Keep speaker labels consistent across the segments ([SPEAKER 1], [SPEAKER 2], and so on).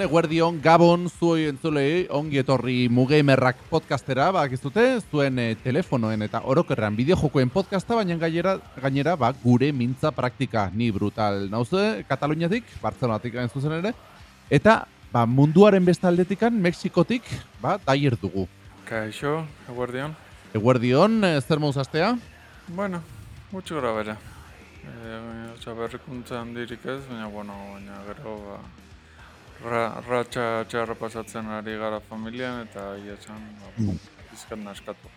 [SPEAKER 1] Arratsaldeon, Eguerdion, Gabon, zuoi entzulei, ongi etorri Mugamerrak podcastera, bak ez dute, zuen e, telefonoen eta orokerran bideojokoen podcasta, baina gainera, gainera ba, gure mintza praktika, ni brutal nauze, Kataluniatik, Barcelonatik gain zuzen ere, eta ba, munduaren bestaldetikan, Mexikotik, ba, daier dugu.
[SPEAKER 2] Kaixo, Eguerdion.
[SPEAKER 1] Eguerdion, e, zer mauz astea?
[SPEAKER 2] Bueno, gutxi gora bera. E, Osa berrikuntza handirik ez, baina, bueno, baina gero, ba, ra, ratxa txarra pasatzen ari gara familian eta ia txan, ba,
[SPEAKER 1] Mm.
[SPEAKER 2] bizkat naskatu.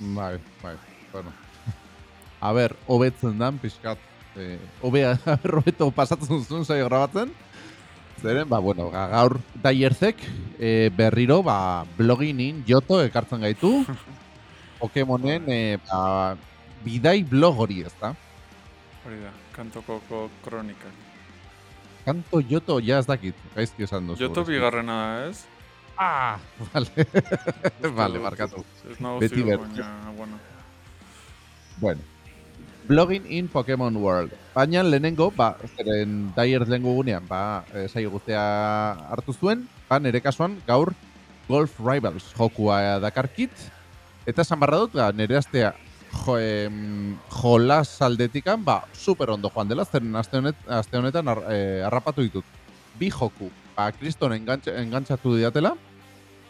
[SPEAKER 1] Bai, bai, bueno. A ber, hobetzen dan, pixkat. Eh, hobea, a ber, hobeto pasatzen zuen saio grabatzen. Zeren, ba, bueno, ga- gaur daierzek eh, berriro, ba, bloginin joto ekartzen gaitu. Pokemonen, eh, ba, bidai blog hori, ez da?
[SPEAKER 2] Hori da, kantokoko kronikak.
[SPEAKER 1] Kanto joto, ja ez dakit, gaizki esan duzu.
[SPEAKER 2] Joto bigarrena ez?
[SPEAKER 1] Ah, vale. vale,
[SPEAKER 2] nago
[SPEAKER 1] Beti ber-
[SPEAKER 2] bueno.
[SPEAKER 1] Bueno. Blogging in Pokemon World. Baina lehenengo, ba, zeren Daier lehengo gunean, ba, e, saio guztia hartu zuen, ba, nire kasuan, gaur Golf Rivals jokua dakarkit, eta esan barra dut, ba, nire astea jo, em, jolas aldetikan, ba, super ondo joan dela, zeren aste, honet, aste honetan ar, e, harrapatu ditut. Bi joku, ba, kriston engantz, engantzatu diatela,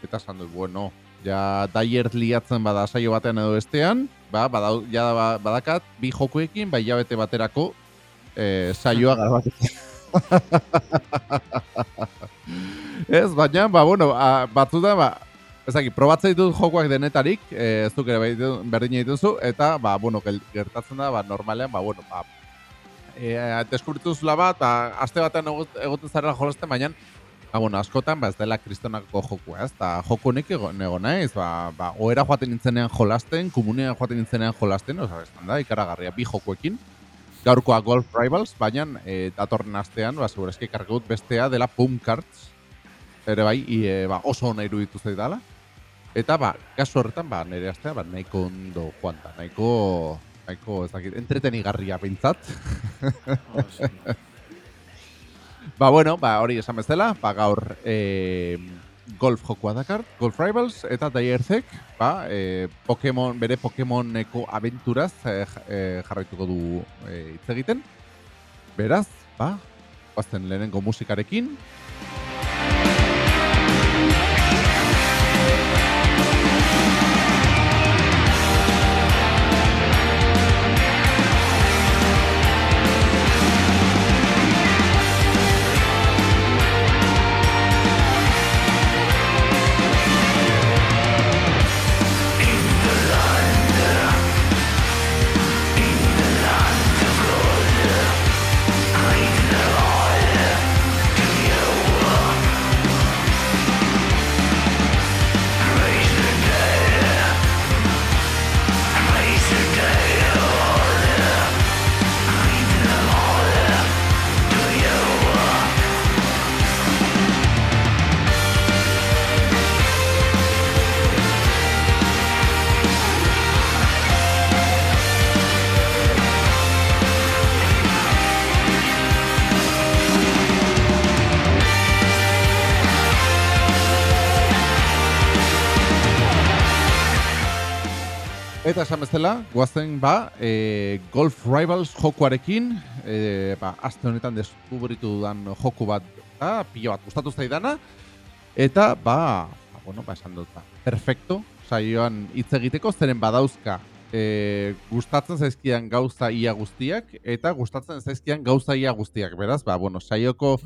[SPEAKER 1] eta esan dut, bueno, ja daier liatzen bada saio batean edo bestean, ba, badau, ja ba- badakat bi jokuekin, bai jabete baterako e, saioa grabatu. ez, baina, ba, bueno, a, batzutan, ba, ez dakit, probatzen ditut jokoak denetarik, e, ez duk ere bai ditu- berdina dituzu, eta, ba, bueno, gertatzen da, ba, normalean, ba, bueno, ba, e, deskubritu zula bat, ba, aste batean egot- egoten zarela jolasten, baina, Ba, bueno, askotan, ba, ez dela kristonako jokua, ez? Ta joko honek ego, nego naiz, ba, ba, oera joaten nintzenean jolasten, komunean joaten nintzenean jolasten, oza, ez da, ikaragarria bi jokuekin. Gaurkoa Golf Rivals, baina e, datorren astean, ba, segurazki ekarri dut bestea dela Pump Cards, ere bai, e, ba, oso ona iruditu zaidala. Eta, ba, kasu horretan, ba, nire astea, ba, nahiko ondo joan da, nahiko, nahiko, ez dakit, entretenigarria.
[SPEAKER 2] Oso.
[SPEAKER 1] Ba, bueno, ba, hori esan bezala, ba, gaur e, golf jokua dakar, Golf Rivals, eta Daierzek, ba, e, Pokemon, bere Pokemoneko abenturaz e, ja- jarraituko du e, egiten. Beraz, ba, guazten lehenengo musikarekin. Esan bezala, guazen ba, e, Golf Rivals jokuarekin, e, ba, aste honetan deskubritu dudan joku bat da, pilo bat gustatu zaidana, eta ba, ba, bueno, ba, esan dut, ba, perfecto, saioan hitz egiteko, zeren badauzka, e, gustatzen zaizkian gauza ia guztiak, eta gustatzen zaizkian gauza ia guztiak, beraz, ba, bueno, saioko,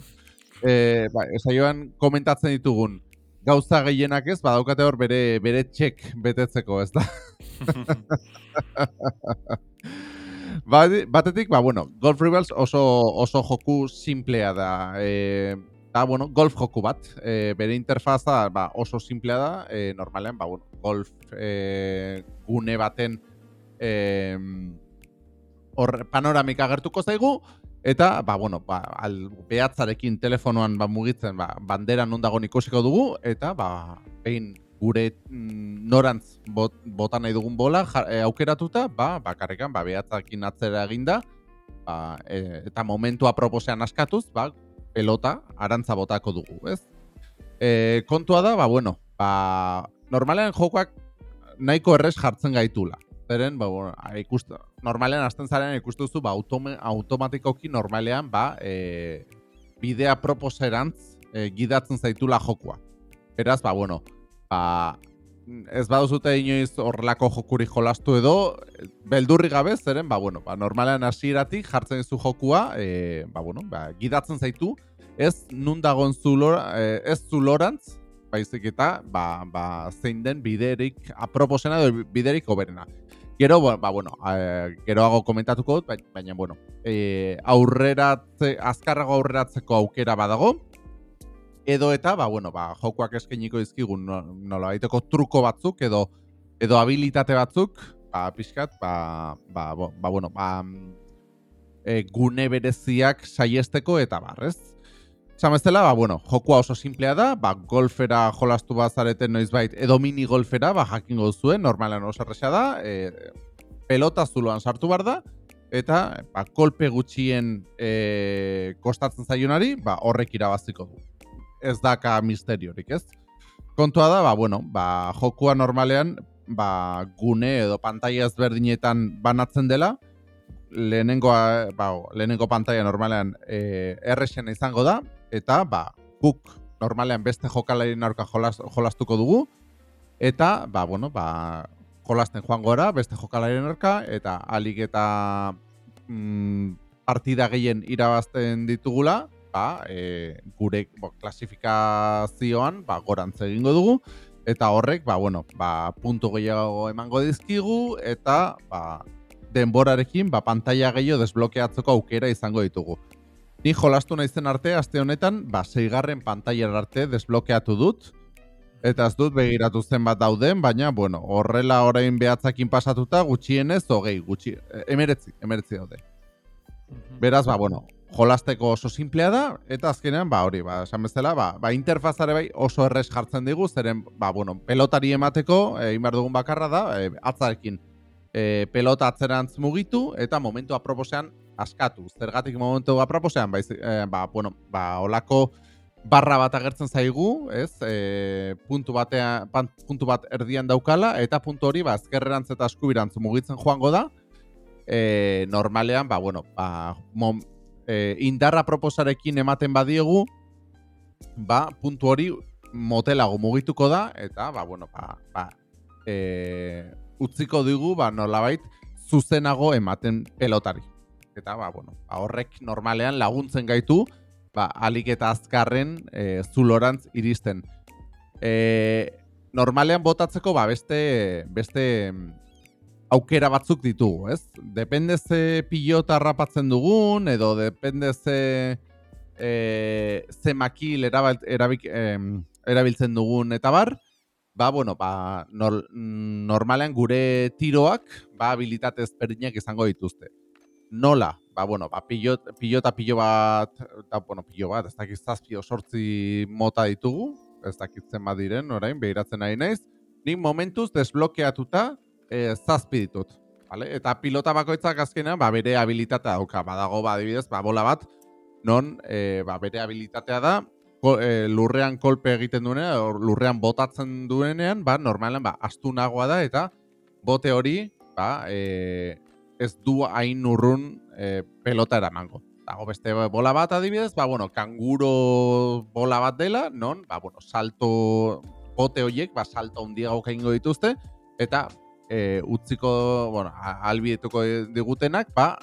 [SPEAKER 1] e, ba, saioan komentatzen ditugun, gauza gehienak ez, badaukate hor bere, bere txek betetzeko, ez da? Ba- batetik, ba, bueno, Golf Rivals oso, oso joku simplea da. E, da, bueno, golf joku bat. E, bere interfaza ba, oso simplea da. E, normalean, ba, bueno, golf e, gune baten e, hor panoramika agertuko zaigu. Eta, ba, bueno, ba, al, behatzarekin telefonoan ba, mugitzen, ba, bandera non dagoen ikusiko dugu, eta, ba, behin gure mm, norantz bot, bota nahi dugun bola ja, e, aukeratuta, ba, bakarrekan, ba, behatzakin atzera eginda, ba, e, eta momentua proposean askatuz, ba, pelota arantza botako dugu, ez? E, kontua da, ba, bueno, ba, normalean jokoak nahiko errez jartzen gaitula. Zeren, ba, bueno, ikustu, normalean hasten zaren ikustuzu, ba, autome, automatikoki normalean, ba, e, bidea proposerantz e, gidatzen zaitula jokoa. Beraz, ba, bueno, ba, ez baduzute inoiz horrelako jokuri jolastu edo, beldurri gabe, zeren, ba, bueno, ba, normalean hasieratik jartzen zu jokua, e, ba, bueno, ba, gidatzen zaitu, ez nun dagoen zulora, e, ez zulorantz, baizik eta, ba, ba, zein den biderik aproposena edo biderik oberena. Gero, ba, ba bueno, e, geroago komentatuko dut, baina, bueno, e, aurreratze, azkarrago aurreratzeko aukera badago, edo eta ba bueno ba jokoak eskainiko dizkigun nola baiteko truko batzuk edo edo habilitate batzuk ba pizkat ba ba, ba bueno ba e, gune bereziak saiesteko eta bar, ez? Zamezela, ba, bueno, jokua oso simplea da, ba, golfera jolastu bazareten noizbait, edo mini golfera, ba, jakingo zuen, normalan oso erresa da, e, pelota zuloan sartu bar da, eta, ba, kolpe gutxien e, kostatzen zaionari, ba, horrek irabaziko du ez daka misteriorik, ez? Kontua da, ba, bueno, ba, jokua normalean, ba, gune edo pantaia ezberdinetan banatzen dela, lehenengo, ba, lehenengo pantaia normalean e, errexen izango da, eta, ba, guk normalean beste jokalaren aurka jolas, jolastuko dugu, eta, ba, bueno, ba, jolasten joan gora, beste jokalaren aurka, eta alik eta mm, partida gehien irabazten ditugula, ba, e, gure bo, klasifikazioan ba, gorantz egingo dugu, eta horrek, ba, bueno, ba, puntu gehiago emango dizkigu, eta ba, denborarekin ba, pantalla gehiago desblokeatzeko aukera izango ditugu. Ni jolastu naizen arte, aste honetan, ba, zeigarren pantalla arte desblokeatu dut, eta ez dut begiratu zen bat dauden, baina, bueno, horrela orain behatzakin pasatuta, gutxienez, hogei, gutxi, emeretzi, emeretzi daude. Beraz, ba, bueno, jolasteko oso simplea da, eta azkenean, ba, hori, ba, esan bezala, ba, ba, interfazare bai oso errez jartzen digu, zeren, ba, bueno, pelotari emateko, egin behar dugun bakarra da, e, atzarekin e, pelota atzerantz mugitu, eta momentu aproposean askatu. Zergatik momentu aproposean, ba, e, ba, bueno, ba, olako barra bat agertzen zaigu, ez, e, puntu, batea, puntu bat erdian daukala, eta puntu hori, ba, azkerrerantz eta askubirantz mugitzen joango da, e, normalean, ba, bueno, ba, mom, e, indarra proposarekin ematen badiegu, ba, puntu hori motelago mugituko da, eta, ba, bueno, ba, ba, e, utziko dugu, ba, nolabait, zuzenago ematen pelotari. Eta, ba, bueno, ba, horrek normalean laguntzen gaitu, ba, alik eta azkarren e, zulorantz iristen. E, normalean botatzeko, ba, beste, beste aukera batzuk ditugu, ez? Depende ze pilota rapatzen dugun, edo depende ze, e, ze makil erabik, erabiltzen dugun, eta bar, ba, bueno, ba, normalean gure tiroak, ba, habilitatez perdinak izango dituzte. Nola, ba, bueno, ba, pilot, pilota pilo bat, da, bueno, pilo bat, ez dakit zazpio sortzi mota ditugu, ez dakitzen badiren, orain, behiratzen ari naiz, nik momentuz desblokeatuta, e, zazpi ditut. Vale? Eta pilota bakoitzak azkenean ba, bere habilitatea dauka. Badago, ba, adibidez, ba, bola bat, non e, ba, bere habilitatea da, ko, e, lurrean kolpe egiten duenean, lurrean botatzen duenean, ba, normalen, ba, astunagoa da, eta bote hori, ba, e, ez du hain urrun e, pelota eramango. Dago beste bola bat adibidez, ba, bueno, kanguro bola bat dela, non, ba, bueno, salto bote horiek, ba, salto handiago ingo dituzte, eta e, utziko, bueno, albietuko digutenak, ba,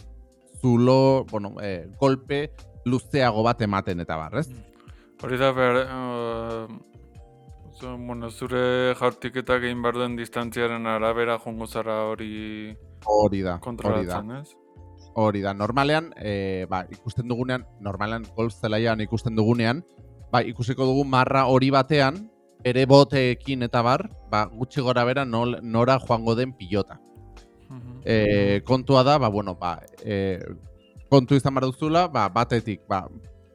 [SPEAKER 1] zulo, bueno, e, golpe luzeago bat ematen eta barrez. Mm.
[SPEAKER 2] Hori da, ber, uh, bueno, zure jaurtiketak egin behar duen distantziaren arabera jongo zara hori
[SPEAKER 1] hori da, hori da. Hori da, normalean, e, ba, ikusten dugunean, normalean golf zelaian ikusten dugunean, ba, ikusiko dugu marra hori batean, ere boteekin eta bar, ba, gutxi gora bera nol, nora joango den pilota. E, kontua da, ba, bueno, ba, e, kontu izan bar duzula, ba, batetik, ba,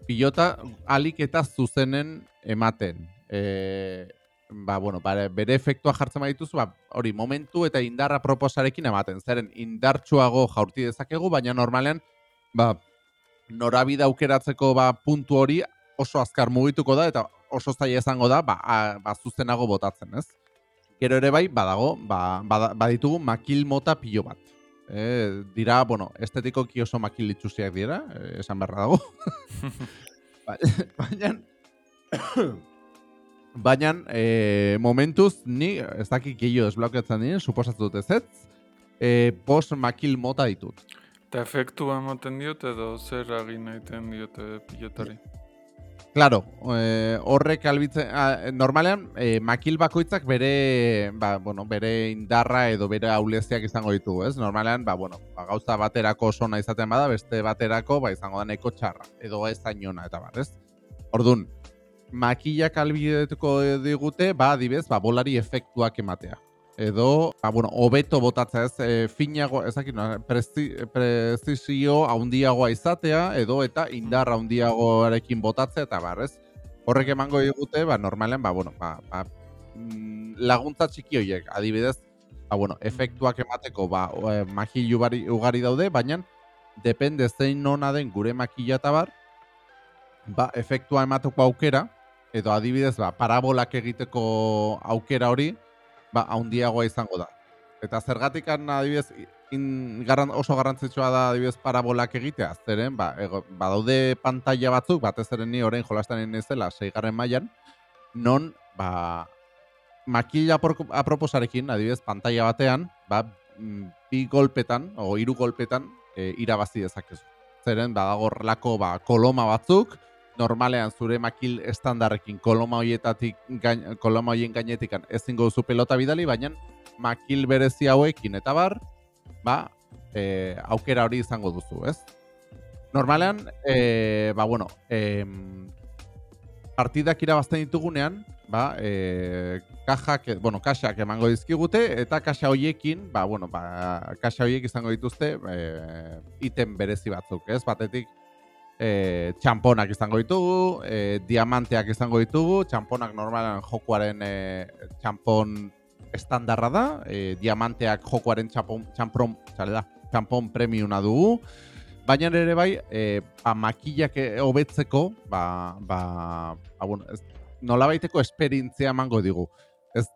[SPEAKER 1] pilota alik eta zuzenen ematen. E, ba, bueno, ba, bere efektua jartzen badituzu, ba, hori momentu eta indarra proposarekin ematen. Zeren indartsuago jaurti dezakegu, baina normalean, ba, norabide aukeratzeko ba, puntu hori oso azkar mugituko da eta oso zaila izango da ba, a, ba zuzenago botatzen, ez? Gero ere bai, badago, ba, baditugu makil mota pilo bat. E, dira, bueno, estetikoki oso makil itxusiak dira, e, esan beharra dago. Baina, baina e, momentuz ni ez dakik gehiago desblokeatzen dien, suposatzen dut ez ez, e, bost makil mota ditut.
[SPEAKER 2] Eta efektu ematen diote edo zer agin egiten diote pilotari.
[SPEAKER 1] Claro, eh, horrek albitzen, ah, normalean, eh, makil bakoitzak bere, ba, bueno, bere indarra edo bere auleziak izango ditu, ez? Normalean, ba, bueno, ba, gauza baterako oso izaten bada, beste baterako, ba, izango da neko txarra, edo ez zainona, eta bar, ez? Orduan, makilak albidetuko digute, ba, adibez, ba, bolari efektuak ematea edo, ba, bueno, obeto botatza ez, e, finago, ezakit, no, prezizio haundiagoa izatea, edo eta indar haundiagoarekin botatzea, eta bar, ez? Horrek emango digute, ba, normalen, ba, bueno, ba, ba, mm, laguntza txiki horiek, adibidez, ba, bueno, efektuak emateko, ba, e, magil ugari, ugari daude, baina, depende zein nona den gure makila eta bar, ba, efektua emateko aukera, edo adibidez, ba, parabolak egiteko aukera hori, ba, haundiagoa izango da. Eta zergatik adibidez, in, garran, oso garrantzitsua da adibidez parabolak egitea, zeren, ba, ego, badaude pantalla batzuk, batez ere ni orain jolastanen ezela, seigarren mailan non, ba, makila aproposarekin, adibidez, pantalla batean, ba, mm, bi golpetan, o hiru golpetan, e, irabazi dezakezu. Zeren, badago lako, ba, koloma batzuk, normalean zure makil estandarrekin koloma hoietatik gain, koloma hoien gainetik ezingo duzu pelota bidali, baina makil berezi hauekin eta bar, ba, e, aukera hori izango duzu, ez? Normalean, e, ba, bueno, e, partidak irabazten ditugunean, ba, e, kajak, bueno, kaxak emango dizkigute, eta kaxa hoiekin, ba, bueno, ba, kaxa hoiek izango dituzte, e, item berezi batzuk, ez? Batetik, e, txamponak izango ditugu, e, diamanteak izango ditugu, txamponak normalan jokuaren e, txampon estandarra da, e, diamanteak jokuaren txampon, txampon, da, txampon premiuna dugu, baina ere bai, e, ba, makillak hobetzeko, ba, ba, ba, bueno, ez, nola baiteko esperintzia emango digu. Ez,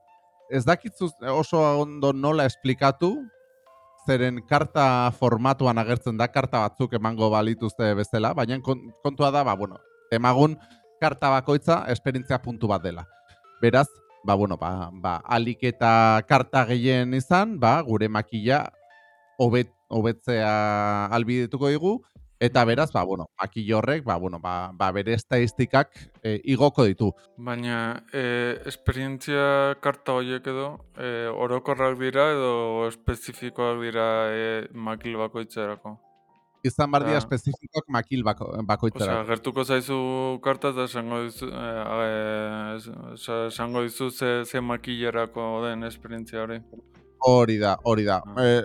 [SPEAKER 1] ez dakitzu oso ondo nola esplikatu, zeren karta formatuan agertzen da, karta batzuk emango balituzte bezala, baina kontua da, ba, bueno, emagun karta bakoitza esperientzia puntu bat dela. Beraz, ba, bueno, ba, ba, alik eta karta gehien izan, ba, gure makila hobet, hobetzea albidetuko digu, Eta beraz, ba, bueno, makillo horrek, ba, bueno, ba, ba bere estadistikak e, igoko ditu.
[SPEAKER 2] Baina, e, esperientzia karta horiek edo, e, orokorrak dira edo espezifikoak dira e, makil bakoitzerako?
[SPEAKER 1] Izan bardia ah. espezifikoak makil bako, bakoitzerako.
[SPEAKER 2] Osea, gertuko zaizu karta eta esango dizu, esango dizu ze, ze makillerako den esperientzia hori.
[SPEAKER 1] Hori da, hori da. Ah. E,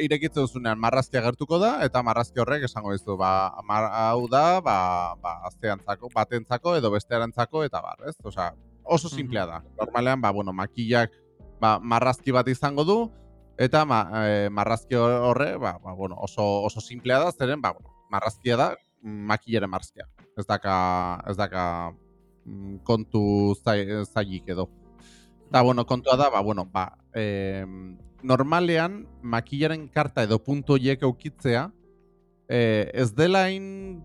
[SPEAKER 1] irekitze duzunean marrazkia gertuko da, eta marrazki horrek esango dizu, ba, hau da, ba, ba, azteantzako, batentzako, edo bestearentzako, eta bar, ez? Osa, oso simplea da. Normalean, ba, bueno, makillak ba, marrazki bat izango du, eta ma, e, marrazki horre, ba, ba, bueno, oso, oso simplea da, zeren, ba, bueno, marrazkia da, makillaren marrazkia. Ez daka, ez daka mm, kontu zailik edo. Eta, bueno, kontua da, ba, bueno, ba, eh, normalean makillaren karta edo puntu horiek eukitzea eh, ez dela in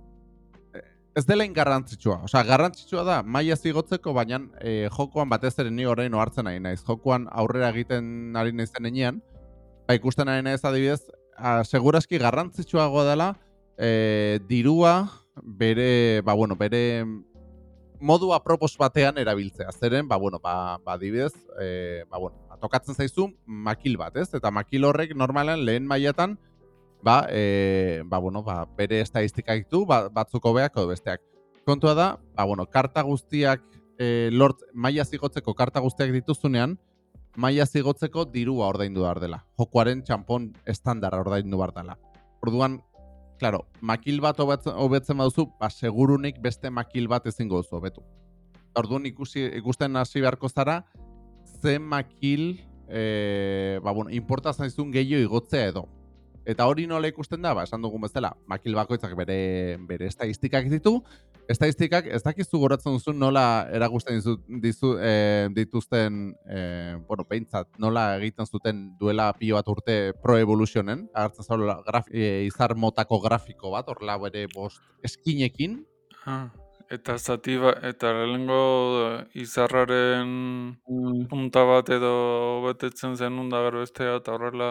[SPEAKER 1] ez dela in garrantzitsua. Osea, garrantzitsua da maila zigotzeko, baina eh, jokoan batez ere ni orain ohartzen nahi naiz. Jokoan aurrera egiten ari naizen enean, ba ikusten ari naiz adibidez, a, segurazki garrantzitsuagoa dela eh, dirua bere, ba bueno, bere modu apropos batean erabiltzea. Zeren, ba, bueno, ba, ba adibidez, e, ba, bueno, tokatzen zaizu makil bat, ez? Eta makil horrek normalen lehen mailatan, ba, e, ba, bueno, ba, bere estadistikak ditu, ba, batzuko beak edo besteak. Kontua da, ba, bueno, karta guztiak, e, lort, maila zigotzeko karta guztiak dituzunean, maila zigotzeko dirua ordaindu behar dela. Jokuaren txampon estandara ordaindu behar dela. Orduan, claro, makil bat hobetzen baduzu, ba, segurunik beste makil bat ezingo duzu hobetu. Orduan ikusi, ikusten hasi beharko zara, ze makil, e, ba, bueno, importa zaizun gehiago igotzea edo. Eta hori nola ikusten da, ba, esan dugun bezala, makil bakoitzak bere, bere estadistikak ditu, estadistikak ez dakizu goratzen duzu nola eragusten dizu, dizu, e, dituzten, e, bueno, peintzat, nola egiten zuten duela pilo bat urte Pro Evolutionen, agertzen zaula graf, e, izar motako grafiko bat, horrela bere bost eskinekin.
[SPEAKER 2] Eta zati ba, eta lehengo izarraren punta bat edo betetzen zen da gero bestea eta horrela...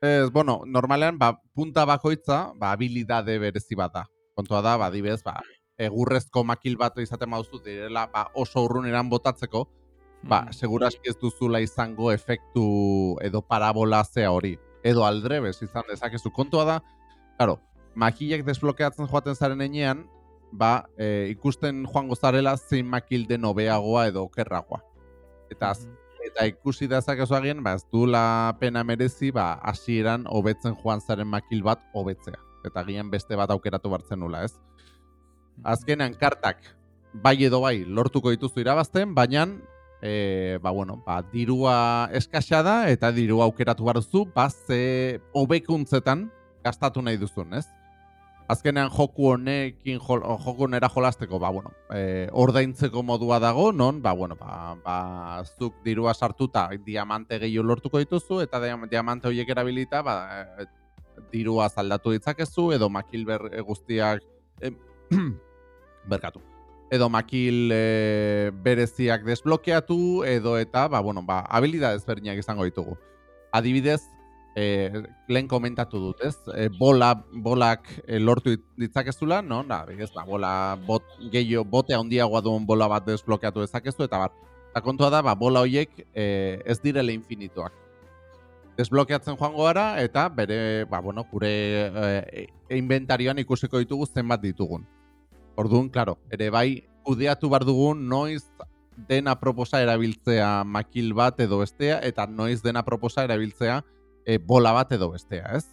[SPEAKER 1] Ez, bueno, normalean, ba, punta bakoitza, ba, habilidade berezi bat da. Kontua da, ba, dibez, ba, egurrezko makil bat izaten mauzu direla ba, oso urrun eran botatzeko, ba, mm. seguraski ez duzula izango efektu edo parabola zea hori. Edo aldrebes izan dezakezu. Kontua da, claro, makilek desblokeatzen joaten zaren enean, ba, e, ikusten joango zarela zein makil den hobeagoa edo okerragoa. Eta, mm eta ikusi dezakezu agian, ba, ez duela pena merezi, ba, hasieran hobetzen joan zaren makil bat hobetzea. Eta gian beste bat aukeratu bartzen nula, ez? azkenean kartak bai edo bai lortuko dituzu irabazten, baina e, ba, bueno, ba, dirua eskasa da eta dirua aukeratu behar duzu, ba, ze hobekuntzetan gastatu nahi duzun, ez? Azkenean joku honekin joku honera jolasteko, ba, bueno, e, ordaintzeko modua dago, non, ba, bueno, ba, ba, zuk dirua sartuta diamante gehiago lortuko dituzu, eta diamante horiek erabilita, ba, e, dirua zaldatu ditzakezu, edo makil ber, guztiak, e, berkatu. Edo makil e, bereziak desblokeatu, edo eta, ba, bueno, ba, habilidades izango ditugu. Adibidez, e, lehen komentatu dut, ez? E, bola, bolak e, lortu ditzakezula, no? Da, ez, ba, bola, bot, gehiago, bote handiagoa duen bola bat desblokeatu dezakezu, eta bat, eta kontua da, ba, bola horiek e, ez direle infinituak. Desblokeatzen joango gara, eta bere, ba, bueno, gure e, inventarioan ikusiko ditugu zenbat ditugun. Orduan, claro, ere bai, kudeatu bar dugun noiz dena proposa erabiltzea makil bat edo bestea, eta noiz dena proposa erabiltzea e, bola bat edo bestea, ez?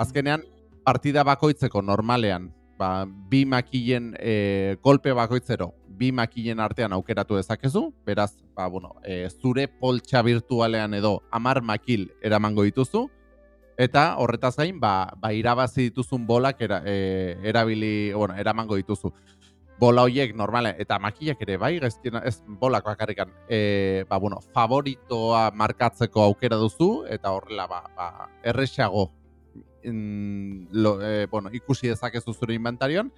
[SPEAKER 1] Azkenean, partida bakoitzeko normalean, ba, bi makilen e, golpe bakoitzero, bi makilen artean aukeratu dezakezu, beraz, ba, bueno, e, zure poltsa virtualean edo amar makil eramango dituzu, Eta horretaz gain, ba, ba irabazi dituzun bolak era, e, erabili, bueno, eramango dituzu. Bola hoiek normale eta makillak ere bai, gaizkina, ez bolak bakarrikan, e, ba, bueno, favoritoa markatzeko aukera duzu eta horrela ba, ba erresago in, lo, e, bueno, ikusi dezakezu zure inventarioan.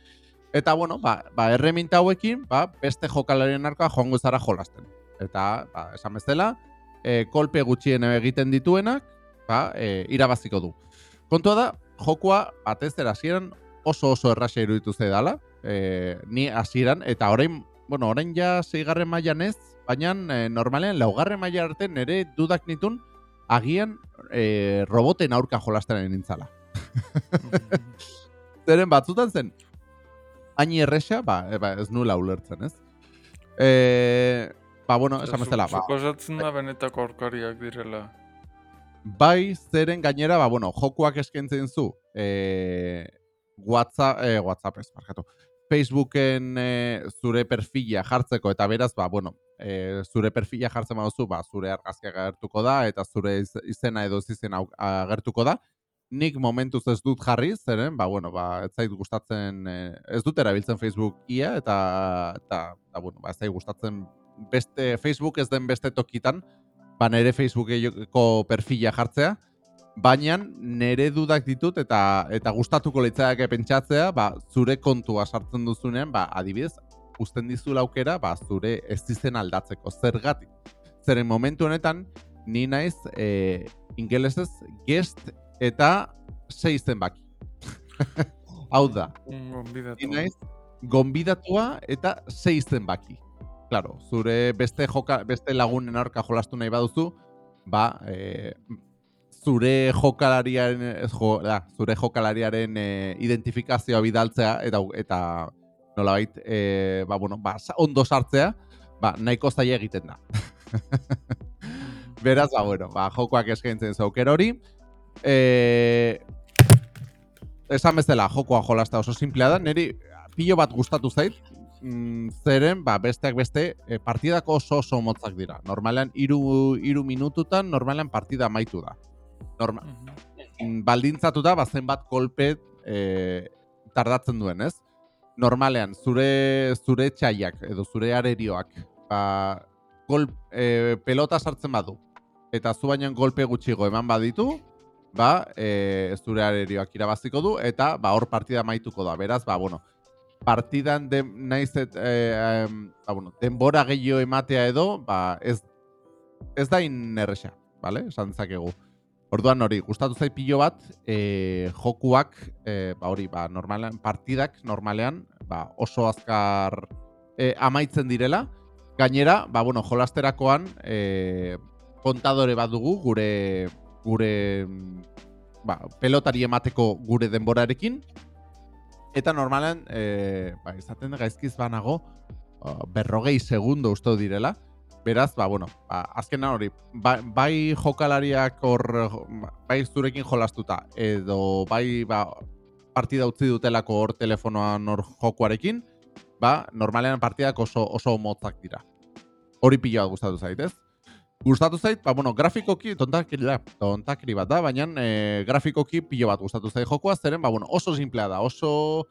[SPEAKER 1] Eta bueno, ba, ba erreminta hauekin, ba, beste jokalarien arkoa joango zara jolasten. Eta, ba, esan bezala, e, kolpe gutxien egiten dituenak, ba, e, irabaziko du. Kontua da, jokoa batez dira hasieran oso oso erraxa iruditu ze dala, e, ni hasieran eta orain, bueno, orain ja zeigarren mailan ez, baina e, normalean laugarren maila arte nere dudak nitun agian e, roboten aurka jolastaren nintzala. Zeren batzutan zen, hain erresa, ba, e, ba, ez nula ulertzen, ez? E, ba, bueno, esan bezala.
[SPEAKER 2] Ba, Suposatzen da benetako aurkariak direla.
[SPEAKER 1] Bai, zeren gainera, ba, bueno, jokuak eskentzen zu, e, WhatsApp, e, WhatsApp ez, markatu, Facebooken e, zure perfila jartzeko, eta beraz, ba, bueno, e, zure perfila jartzen baduzu, ba, zure argazkia agertuko da, eta zure izena edo izena agertuko da. Nik momentuz ez dut jarri, zeren, ba, bueno, ba, ez zait gustatzen, ez dut erabiltzen Facebook ia, eta, eta, eta bueno, ba, ez zait gustatzen beste, Facebook ez den beste tokitan, ba, nere Facebookeko perfila jartzea, baina nere dudak ditut eta eta gustatuko litzake pentsatzea, ba, zure kontua sartzen duzunean, ba, adibidez, uzten dizu aukera, ba, zure ez dizen aldatzeko, zergatik. Zeren momentu honetan, ni naiz e, ingelesez guest eta seizten baki. Hau da. Ni naiz gonbidatua eta seizten baki claro, zure beste joka, beste lagunen aurka jolastu nahi baduzu, ba, e, zure jokalariaren jo, da, zure jokalariaren e, identifikazioa bidaltzea eta eta nolabait e, ba, bueno, ba, ondo sartzea, ba, nahiko zaila egiten da. Beraz, ba, bueno, ba, jokoak eskaintzen zauker hori. E, esan bezala, jokoa jolasta oso simplea da, niri pilo bat gustatu zait, mm, zeren, ba, besteak beste, e, partidako oso oso motzak dira. Normalean, iru, iru minututan, normalean partida amaitu da. Norma mm, baldintzatuta ba zenbat kolpe e, tardatzen duen, ez? Normalean, zure zure txaiak edo zure arerioak ba, gol, e, pelota sartzen badu eta zu bainan golpe gutxigo eman baditu, ba, e, zure arerioak irabaziko du eta ba hor partida maituko da. Beraz, ba bueno, partidan de naiz et, e, ba, bueno, denbora gehiago ematea edo, ba, ez ez da inerresa, vale? Esan zakegu. Orduan hori, gustatu zait pilo bat, e, jokuak, e, ba hori, ba, normalean, partidak normalean, ba, oso azkar e, amaitzen direla. Gainera, ba, bueno, jolasterakoan, e, kontadore bat dugu, gure, gure ba, pelotari emateko gure denborarekin. Eta normalean, e, ba, izaten gaizkiz banago, berrogei segundo uste direla. Beraz, ba, bueno, ba, azken hori, ba, bai jokalariak hor, bai zurekin jolastuta, edo bai ba, partida utzi dutelako hor telefonoan hor jokuarekin, ba, normalean partidak oso, oso motzak dira. Hori pila gustatu zait, ez? Gustatu zait, ba, bueno, grafikoki, tontakri da, tontakri bat da, baina e, grafikoki pilo bat gustatu zait jokoa, zeren, ba, bueno, oso simplea da, oso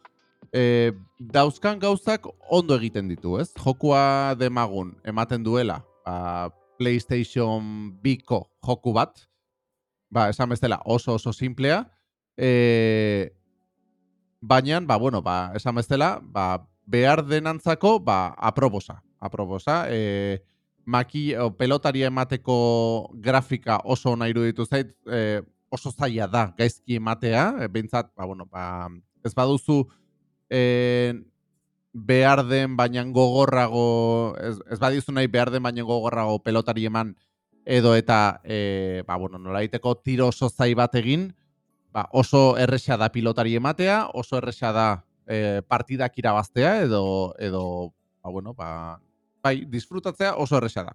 [SPEAKER 1] e, dauzkan gauzak ondo egiten ditu, ez? Jokua demagun ematen duela ba, PlayStation Biko joku bat, ba, esan bezala oso oso simplea, e, baina, ba, bueno, ba, esan bezala, ba, behar denantzako, ba, aprobosa, aprobosa, e, maki, o, pelotari emateko grafika oso nahi ditu zait, e, oso zaila da gaizki ematea, e, behintzat, ba, bueno, ba, ez baduzu, e, behar den baina gogorrago, ez, ez badizu nahi behar den baina gogorrago pelotari eman, edo eta, e, ba, bueno, nolaiteko tiro oso zai bat egin, ba, oso erresa da pilotari ematea, oso erresa da e, partidak irabaztea, edo, edo ba, bueno, ba, bai, disfrutatzea oso erresa da.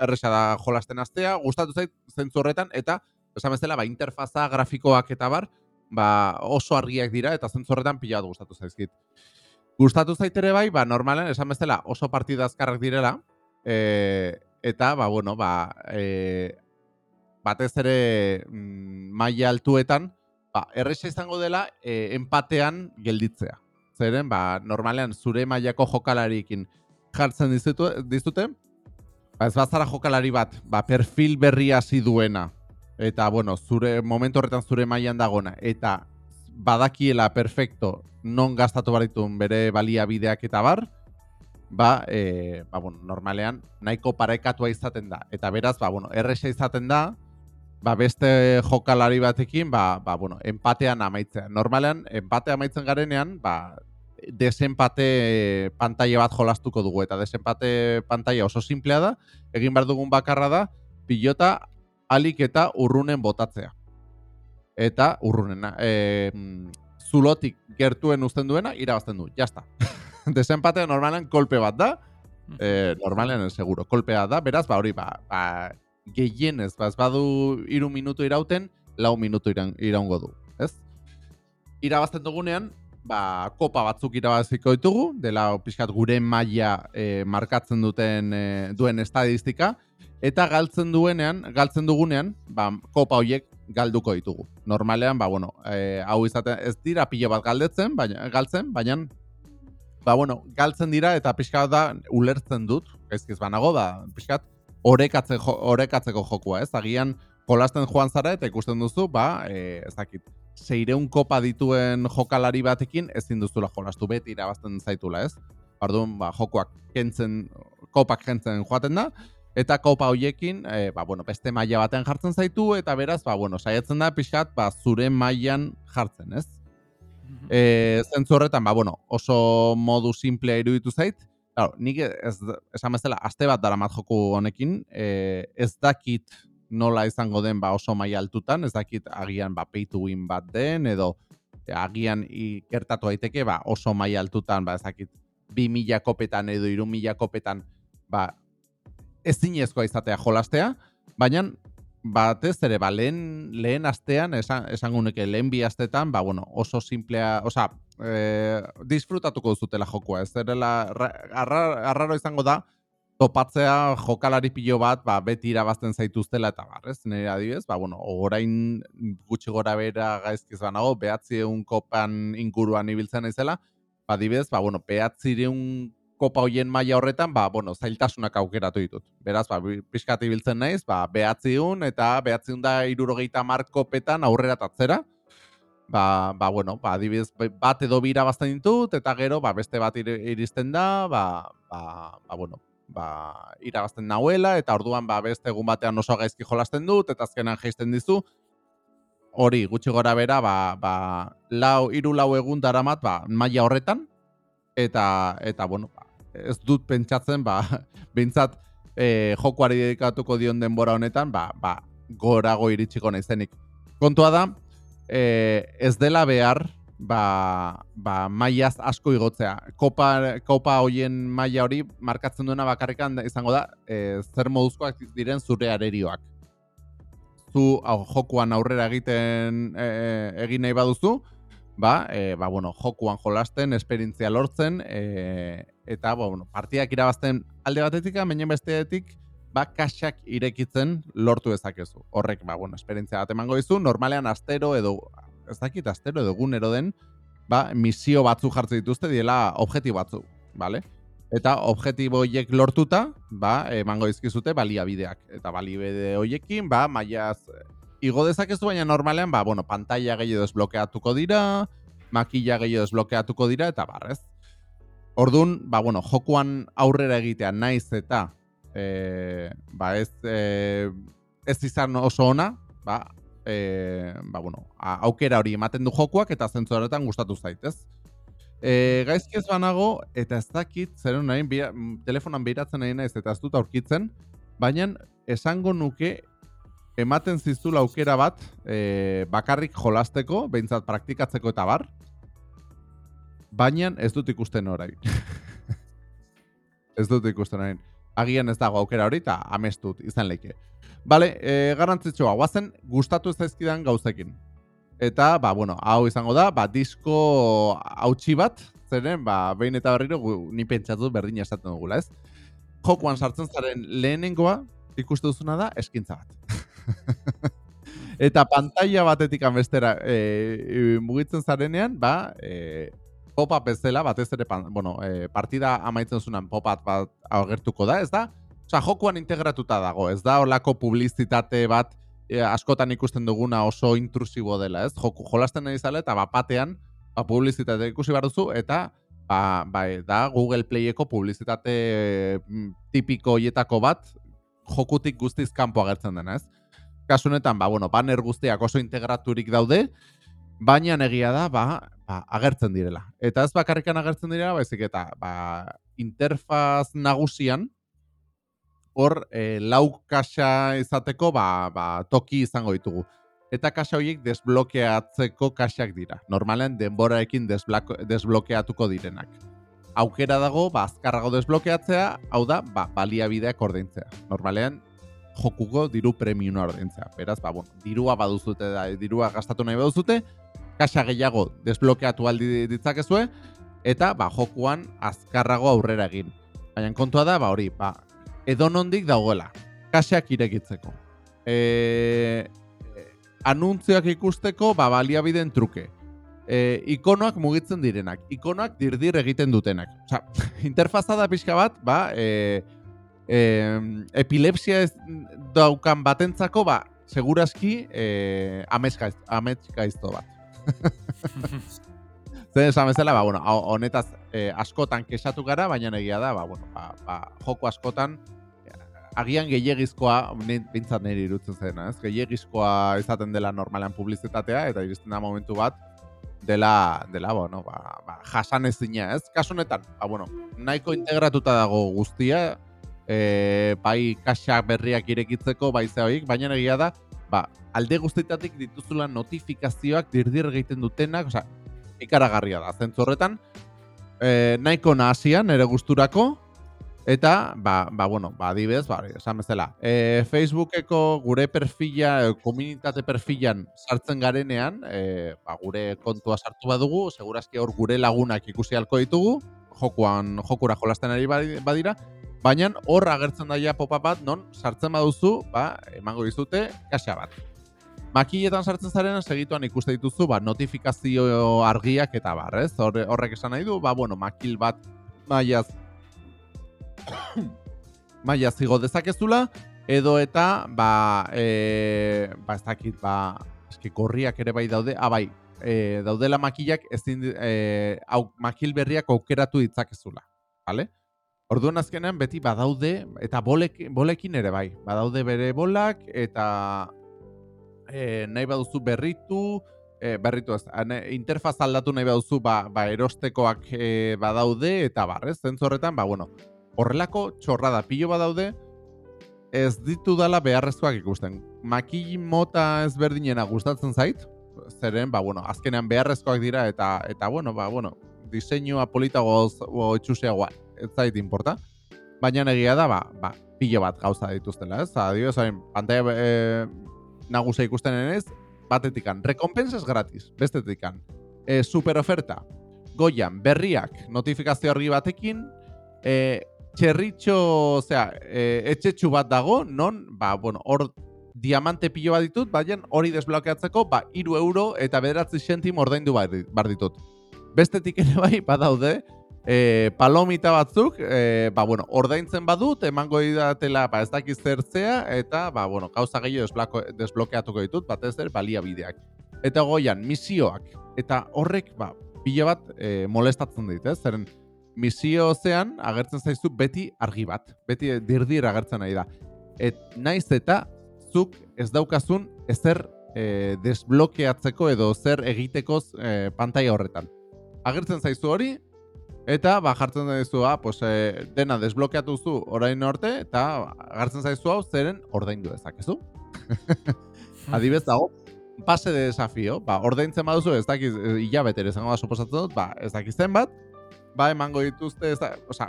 [SPEAKER 1] Erresa da jolasten astea, gustatu zait zentzu horretan, eta, esan bezala, ba, interfaza, grafikoak eta bar, ba, oso argiak dira eta zentzorretan pila bat gustatu zaizkit. Gustatu zaitere bai, ba, normalen, esan bezala, oso partida azkarrak direla, e, eta, ba, bueno, ba, e, batez ere mm, maila altuetan, ba, erresa izango dela e, empatean gelditzea. Zeren, ba, normalean, zure mailako jokalarikin jartzen dizutu, dizute, ba, ez bazara jokalari bat, ba, perfil berri hasi duena, eta bueno, zure momentu horretan zure mailan dagona eta badakiela perfecto non gastatu baritun bere baliabideak eta bar, ba, e, ba bueno, normalean nahiko parekatua izaten da. Eta beraz, ba, bueno, erresa izaten da, ba, beste jokalari batekin, ba, ba, bueno, empatean amaitzea. Normalean, empate amaitzen garenean, ba, desenpate pantaila bat jolastuko dugu, eta desenpate pantaila oso simplea da, egin behar dugun bakarra da, pilota alik eta urrunen botatzea. Eta urrunena. E, zulotik gertuen uzten duena, irabazten du. Jazta. Desenpate normalen kolpe bat da. E, normalen seguro. Kolpea da. Beraz, ba hori, ba, ba gehienez, ba, ez badu iru minutu irauten, lau minutu iran, iraungo du. Ez? Irabazten dugunean, ba, kopa batzuk irabaziko ditugu, dela pixkat gure maila e, markatzen duten e, duen estadistika, eta galtzen duenean, galtzen dugunean, ba, kopa hoiek galduko ditugu. Normalean, ba, bueno, e, hau izaten, ez dira pilo bat galdetzen, baina, galtzen, baina, ba, bueno, galtzen dira eta pixka da ulertzen dut, ezkiz banago, ba, pixkat, orekatze, orekatzeko jokua, ez? Agian, jolasten joan zara eta ikusten duzu, ba, e, ez dakit, seireun kopa dituen jokalari batekin, ezin duzula jolastu beti irabazten zaitula, ez? Orduan, ba, jokoak kentzen, kopak kentzen joaten da, eta kopa hoiekin, e, ba, bueno, beste maila baten jartzen zaitu, eta beraz, ba, bueno, saiatzen da pixkat, ba, zure mailan jartzen, ez? E, zentzu horretan, ba, bueno, oso modu simplea iruditu zait, claro, nik ez, esan bezala, aste bat dara joku honekin, e, ez dakit nola izango den ba, oso maila altutan, ez dakit agian ba, pay to win bat den, edo e, agian ikertatu daiteke ba, oso maila altutan, ba, ez dakit, bi mila kopetan edo iru mila kopetan, ba, ez zinezkoa izatea jolastea, baina batez ere, ba, lehen, lehen astean, esan, esan guneke, lehen bi astetan, ba, bueno, oso simplea, oza, e, disfrutatuko duzutela jokua, ez derela, arraro izango da, topatzea jokalari pilo bat, ba, beti irabazten zaituztela eta bar, ez? Nire adibidez, ba, bueno, orain gutxi gora bera gaizkiz banago, behatzi egun kopan inguruan ibiltzen naizela, ba, adibidez, ba, bueno, behatzi kopa hoien maila horretan, ba, bueno, zailtasunak aukeratu ditut. Beraz, ba, pixkat ibiltzen naiz, ba, behatzi eta behatzi da irurogeita markopetan aurrera tatzera, ba, ba, bueno, ba, adibidez, bat edo bira bazten ditut, eta gero, ba, beste bat iristen da, ba, ba, ba, bueno, ba, irabazten nahuela, eta orduan ba, beste egun batean oso gaizki jolasten dut, eta azkenan jaisten dizu, hori, gutxi gora bera, ba, ba, lau, iru lau egun daramat, ba, maila horretan, eta, eta bueno, ba, ez dut pentsatzen, ba, bintzat, e, eh, jokuari dedikatuko dion denbora honetan, ba, ba, gorago iritsiko naizenik. Kontua da, e, ez dela behar, ba, ba mailaz asko igotzea. Kopa, kopa hoien maila hori markatzen duena bakarrikan izango da e, zer moduzkoak diren zure arerioak. Zu au, jokuan aurrera egiten e, egin nahi baduzu, ba, e, ba, bueno, jokuan jolasten, esperientzia lortzen, e, eta ba, bueno, partidak irabazten alde batetik, meinen besteetik, ba, kaxak irekitzen lortu ezakezu. Horrek, ba, bueno, esperientzia bat emango dizu, normalean astero edo ez dakit astero edo egunero den, ba, misio batzu jartzen dituzte diela objektibo batzu, vale? Eta objektibo horiek lortuta, ba, emango dizkizute baliabideak. Eta baliabide horiekin, ba, mailaz igo dezakezu baina normalean, ba, bueno, pantalla gehiago desblokeatuko dira, makilla gehiago desblokeatuko dira eta barrez. Ordun, ba, bueno, jokuan aurrera egitea naiz eta e, ba, ez, e, ez izan oso ona, ba, e, ba, bueno, aukera hori ematen du jokuak eta zentzu horretan gustatu zaitez. E, gaizki ez banago, eta ez dakit, zer nahi, bia, telefonan behiratzen nahi naiz eta ez dut aurkitzen, baina esango nuke ematen zizula aukera bat e, bakarrik jolasteko, behintzat praktikatzeko eta bar, baina ez dut ikusten orain. ez dut ikusten orain. Agian ez dago aukera hori eta amestut izan leke. Bale, e, garantzitsua, guazen gustatu ez daizkidan gauzekin. Eta, ba, bueno, hau izango da, ba, disko hautsi bat, zeren, ba, behin eta berriro, ni pentsatu berdin esaten dugula, ez? Jokuan sartzen zaren lehenengoa, ikustu duzuna da, eskintza bat. eta pantalla batetik anbestera e, mugitzen zarenean, ba, e, pop-up ez dela, batez ere, bueno, e, partida amaitzen zunan pop-up bat agertuko da, ez da? Osa, jokuan integratuta dago, ez da olako publizitate bat e, askotan ikusten duguna oso intrusibo dela, ez? Joku jolasten nahi zale eta bapatean ba, publizitate ikusi behar duzu eta ba, ba, da Google Playeko publizitate mm, tipiko hietako bat jokutik guztiz kanpo agertzen dena, ez? Kasunetan, ba, bueno, banner guztiak oso integraturik daude, baina egia da, ba, ba, agertzen direla. Eta ez bakarrikan agertzen direla, baizik eta ba, interfaz nagusian, hor e, lau kaxa izateko ba, ba, toki izango ditugu. Eta kaxa horiek desblokeatzeko kaxak dira. Normalen denboraekin desblokeatuko direnak. Aukera dago, ba, azkarrago desblokeatzea, hau da, ba, baliabideak ordaintzea. Normalean, jokuko diru premiuna ordaintzea. Beraz, ba, bueno, dirua baduzute, da, dirua gastatu nahi baduzute, kaxa gehiago desblokeatu aldi ditzakezue, eta ba, jokuan azkarrago aurrera egin. Baina kontua da, ba, hori, ba, edo nondik dagoela, kaseak irekitzeko. E, anuntzioak ikusteko, ba, baliabideen truke. E, ikonoak mugitzen direnak, ikonoak dirdir egiten dutenak. Osa, interfaza da pixka bat, ba, e, e, epilepsia ez daukan batentzako, ba, seguraski e, amets gaizto bat. Zer esan bezala, ba, bueno, honetaz e, askotan kesatu gara, baina egia da, ba, bueno, ba, ba, joko askotan agian gehiagizkoa, bintzat nire irutzen zen, ez? Gehiagizkoa izaten dela normalean publizitatea, eta iristen da momentu bat, dela, dela, bueno, ba, ba, jasan ezina, ez? Kasunetan, ba, bueno, nahiko integratuta dago guztia, e, bai kaxak berriak irekitzeko, bai zehoik, baina egia da, ba, alde guztietatik dituzula notifikazioak dirdir egiten dutenak, osea, ikaragarria da, zentzu horretan, e, nahiko nahazian, ere gusturako, Eta, ba, ba bueno, ba, adibidez, ba, esan bezala. E, Facebookeko gure perfila, komunitate perfilan sartzen garenean, e, ba, gure kontua sartu badugu, segurazki hor gure lagunak ikusi halko ditugu, jokuan, jokura jolasten ari badira, Baina hor agertzen daia popa bat, non sartzen baduzu, ba, emango dizute kaxa bat. Makiletan sartzen zaren segituan ikuste dituzu, ba, notifikazio argiak eta bar, ez? Horre, horrek esan nahi du, ba, bueno, makil bat maiaz maiaz igo dezakezula, edo eta, ba, e, ba, ez dakit, ba, eski korriak ere bai daude, ah, bai, e, daudela makilak ezin e, au, makil berriak aukeratu ditzakezula, vale? Orduan azkenean beti badaude eta bolek, bolekin ere bai, badaude bere bolak eta e, nahi baduzu berritu, e, berritu ez, ane, interfaz aldatu nahi baduzu ba, ba erostekoak e, badaude eta bar, ez? Zentzorretan, ba bueno, horrelako txorrada pilo badaude, ez ditu dala beharrezkoak ikusten. Makil mota ezberdinena gustatzen zait, zeren, ba, bueno, azkenean beharrezkoak dira eta, eta bueno, ba, bueno, diseinua politago itxuseagoa ez zait importa. Baina egia da, ba, ba, pilo bat gauza dituztela, ez? Adibidez, hain, pantalla e, nagusia ikusten enez, batetikan, rekompensas gratis, bestetikan, e, super oferta, goian, berriak, notifikazio argi batekin, e, txerritxo, osea, e, etxetxu bat dago, non, ba, bueno, hor diamante pilo bat ditut, baina hori desblokeatzeko, ba, iru euro eta bederatzi sentim ordaindu bar ditut. Bestetik ere bai, badaude, e, palomita batzuk, e, ba, bueno, ordaintzen badut, emango idatela, ba, ez dakiz zertzea, eta, ba, bueno, gauza gehiago desblokeatuko ditut, batez ere, baliabideak. Eta goian, misioak. Eta horrek, ba, pila bat e, molestatzen dit, ez? Zeren, misio zean, agertzen zaizu beti argi bat. Beti dirdir agertzen nahi da. Et naiz eta zuk ez daukazun ezer e, desblokeatzeko edo zer egiteko e, pantaila horretan. Agertzen zaizu hori, Eta ba jartzen daizu, ah, pues, e, dena desblokeatu zu orain norte eta agertzen zaizu hau zeren ordaindu dezakezu. Adibez dago pase de desafio, ba ordaintzen baduzu ez dakiz eh, ilabete ere izango da suposatzen dut, ba ez dakiz zenbat, ba emango dituzte, ez da, osea,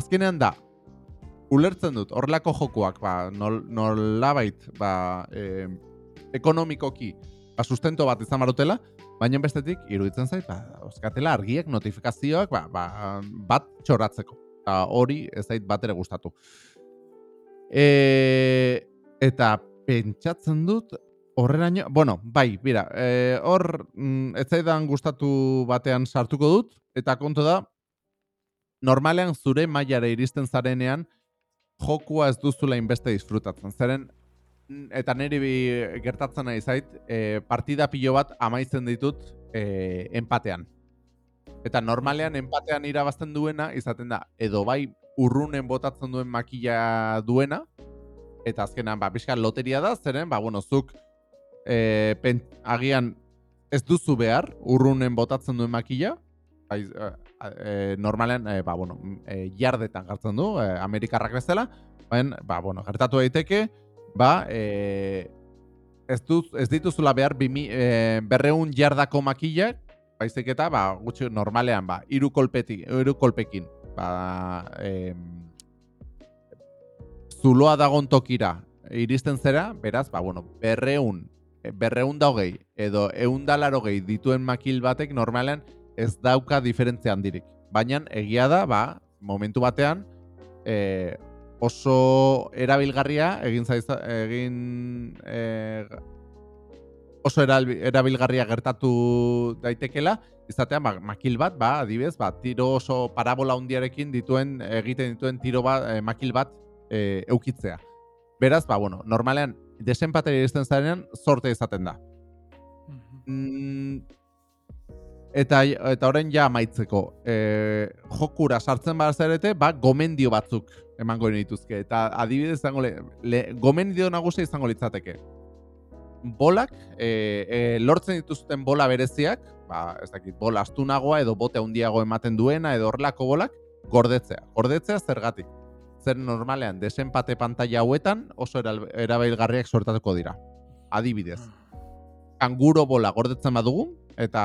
[SPEAKER 1] azkenean da ulertzen dut horrelako jokuak, ba nol nolabait, ba eh, ekonomikoki ba sustento bat izan marutela, Baina bestetik, iruditzen zait, ba, oskatela argiek notifikazioak ba, ba, bat txorratzeko. Eta hori ez zait bat ere gustatu. E, eta pentsatzen dut, horreraino, bueno, bai, bira, e, hor, mm, ez zaidan gustatu batean sartuko dut, eta kontu da, normalean zure mailara iristen zarenean, jokua ez duzula inbeste disfrutatzen. Zeren, eta niri bi gertatzen nahi zait, e, partida pilo bat amaitzen ditut e, empatean. Eta normalean empatean irabazten duena, izaten da, edo bai urrunen botatzen duen makila duena, eta azkenan, ba, pixka loteria da, zeren, ba, bueno, zuk e, pen, agian ez duzu behar urrunen botatzen duen makila, bai, e, normalean, e, ba, bueno, e, jardetan gartzen du, e, Amerikarrak bezala, baina, ba, bueno, gertatu daiteke, ba, e, ez, duz, ez dituzula behar bimi, e, berreun jardako makillak, baizik eta, ba, gutxi normalean, ba, iru, kolpeti, iru kolpekin, ba, e, zuloa dagon tokira iristen zera, beraz, ba, bueno, berreun, berreun da hogei, edo eun dalaro gehi dituen makil batek normalean ez dauka diferentzia handirik. Baina egia da, ba, momentu batean, e, oso erabilgarria egin zaiz egin e, oso erabilgarria gertatu daitekela. Izatean ba, makil bat ba adibez ba tiro oso parabola hundiarekin dituen egiten dituen tiro bat e, makil bat e, eukitzea. Beraz ba bueno normalean desenpate iristen zarenean sorte izaten da. Mm, Eta eta orain ja amaitzeko, e, jokura sartzen bada zerete, ba gomendio batzuk emango dituzke eta adibidez izango le, le gomendio nagusia izango litzateke. Bolak, e, e, lortzen dituzten bola bereziak, ba, ez dakit, bola astunagoa edo bote handiago ematen duena edo horrelako bolak gordetzea. Gordetzea zergatik. Zer normalean desenpate pantalla hauetan oso erabilgarriak sortatuko dira. Adibidez. Kanguro bola gordetzen badugu eta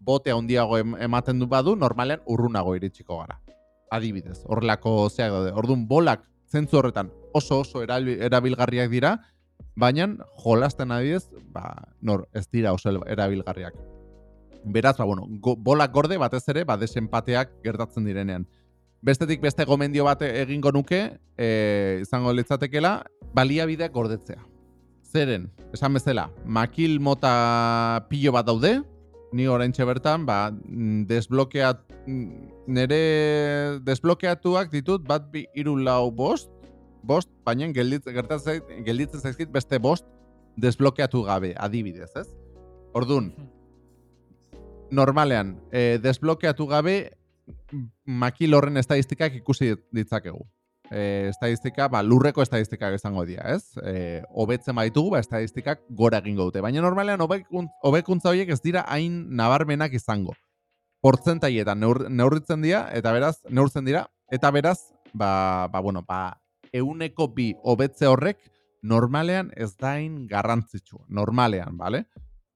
[SPEAKER 1] bote handiago ematen du badu, normalean urrunago iritsiko gara. Adibidez, horrelako zeak daude. Orduan, bolak zentzu horretan oso oso erabilgarriak dira, baina jolasten adibidez, ba, nor, ez dira oso erabilgarriak. Beraz, ba, bueno, go, bolak gorde batez ere, ba, desenpateak gertatzen direnean. Bestetik beste gomendio bat egingo nuke, e, izango litzatekela, baliabideak gordetzea. Zeren, esan bezala, makil mota pilo bat daude, ni orain bertan, ba, mm, desblokeat, mm, nere desblokeatuak ditut bat bi iru lau bost, bost, baina gelditzen, gertatzen, gelditzen zaizkit beste bost desblokeatu gabe, adibidez, ez? Ordun, normalean, e, desblokeatu gabe, makil horren estadistikak ikusi ditzakegu. E, estadistika, ba, lurreko estadistikak izango dira, ez? E, obetzen baitugu, ba, estadistikak gora egingo dute. Baina normalean, hobekuntza horiek ez dira hain nabarmenak izango. Portzentaietan neurritzen dira, eta beraz, neurtzen dira, eta beraz, ba, ba, bueno, ba, euneko bi hobetze horrek, normalean ez dain garrantzitsu. Normalean, bale?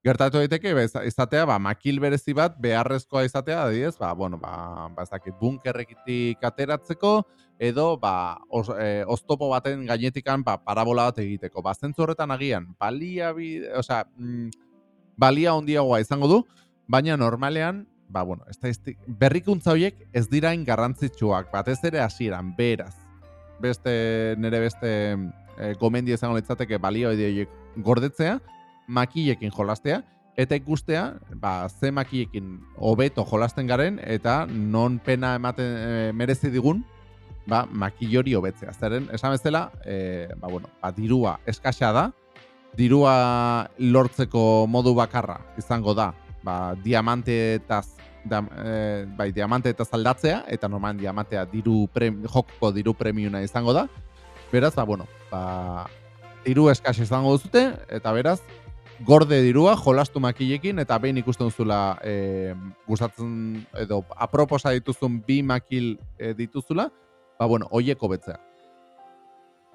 [SPEAKER 1] Gertatu daiteke izatea ba makil berezi bat beharrezkoa izatea adibidez ba bueno ba ba ez dakit bunkerrekitik ateratzeko edo ba os, e, oztopo baten gainetikan ba parabola bat egiteko. Ba zentzu horretan agian balia bi, osea mm, balia hondiagoa izango du baina normalean ba bueno berrikuntza horiek ez dirain garrantzitsuak. Batez ere hasieran beraz beste nere beste e, gomendia izango litzateke balio horiek gordetzea makilekin jolastea, eta ikustea, ba, ze makilekin hobeto jolasten garen, eta non pena ematen e, merezi digun, ba, makillori hobetzea. Zeren, esan bezala, e, ba, bueno, ba, dirua eskaxa da, dirua lortzeko modu bakarra izango da, ba, diamante eta da, e, bai, diamante eta zaldatzea, eta normal diamantea diru prem, jokko diru premiuna izango da, beraz, ba, bueno, ba, diru eskaxe izango duzute, eta beraz, gorde dirua jolastu makilekin eta behin ikusten duzula e, gustatzen edo aproposa dituzun bi makil e, dituzula, ba bueno, hoieko betzea.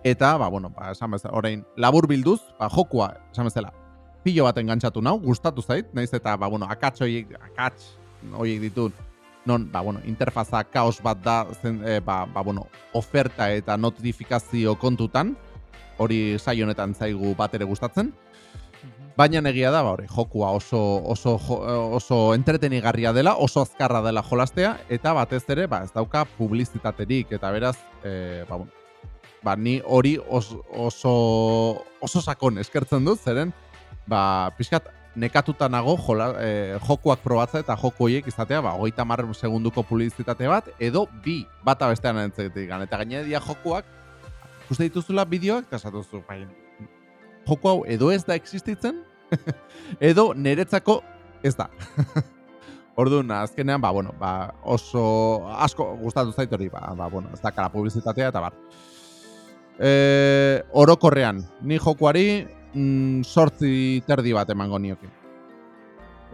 [SPEAKER 1] Eta, ba, bueno, ba, esan bezala, orain, labur bilduz, ba, jokua, esan bezala, pilo bat engantzatu nau, gustatu zait, naiz eta, ba, bueno, akatz hoiek, akatz hoiek ditut, non, ba, bueno, interfaza kaos bat da, zen, e, ba, ba, bueno, oferta eta notifikazio kontutan, hori saionetan zaigu bat ere gustatzen, Baina negia da, ba, hori, jokua oso, oso, oso entretenigarria dela, oso azkarra dela jolastea, eta batez ere, ba, ez dauka publizitaterik, eta beraz, e, ba, bueno, ba, ni hori oso, oso, oso sakon eskertzen dut, zeren, ba, pixkat, nekatuta nago jola, e, jokuak probatza eta joku horiek izatea, ba, hogeita mar segunduko publizitate bat, edo bi, bata bestean entzetik, eta gainera jokuak, ikuste dituzula bideoak, eta esatu bai, joko hau edo ez da existitzen, edo niretzako ez da. Orduan, azkenean, ba, bueno, ba, oso asko gustatu zait hori, ba, ba, bueno, ez da kara publizitatea eta bar. E, orokorrean, ni jokuari mm, sortzi terdi bat emango nioke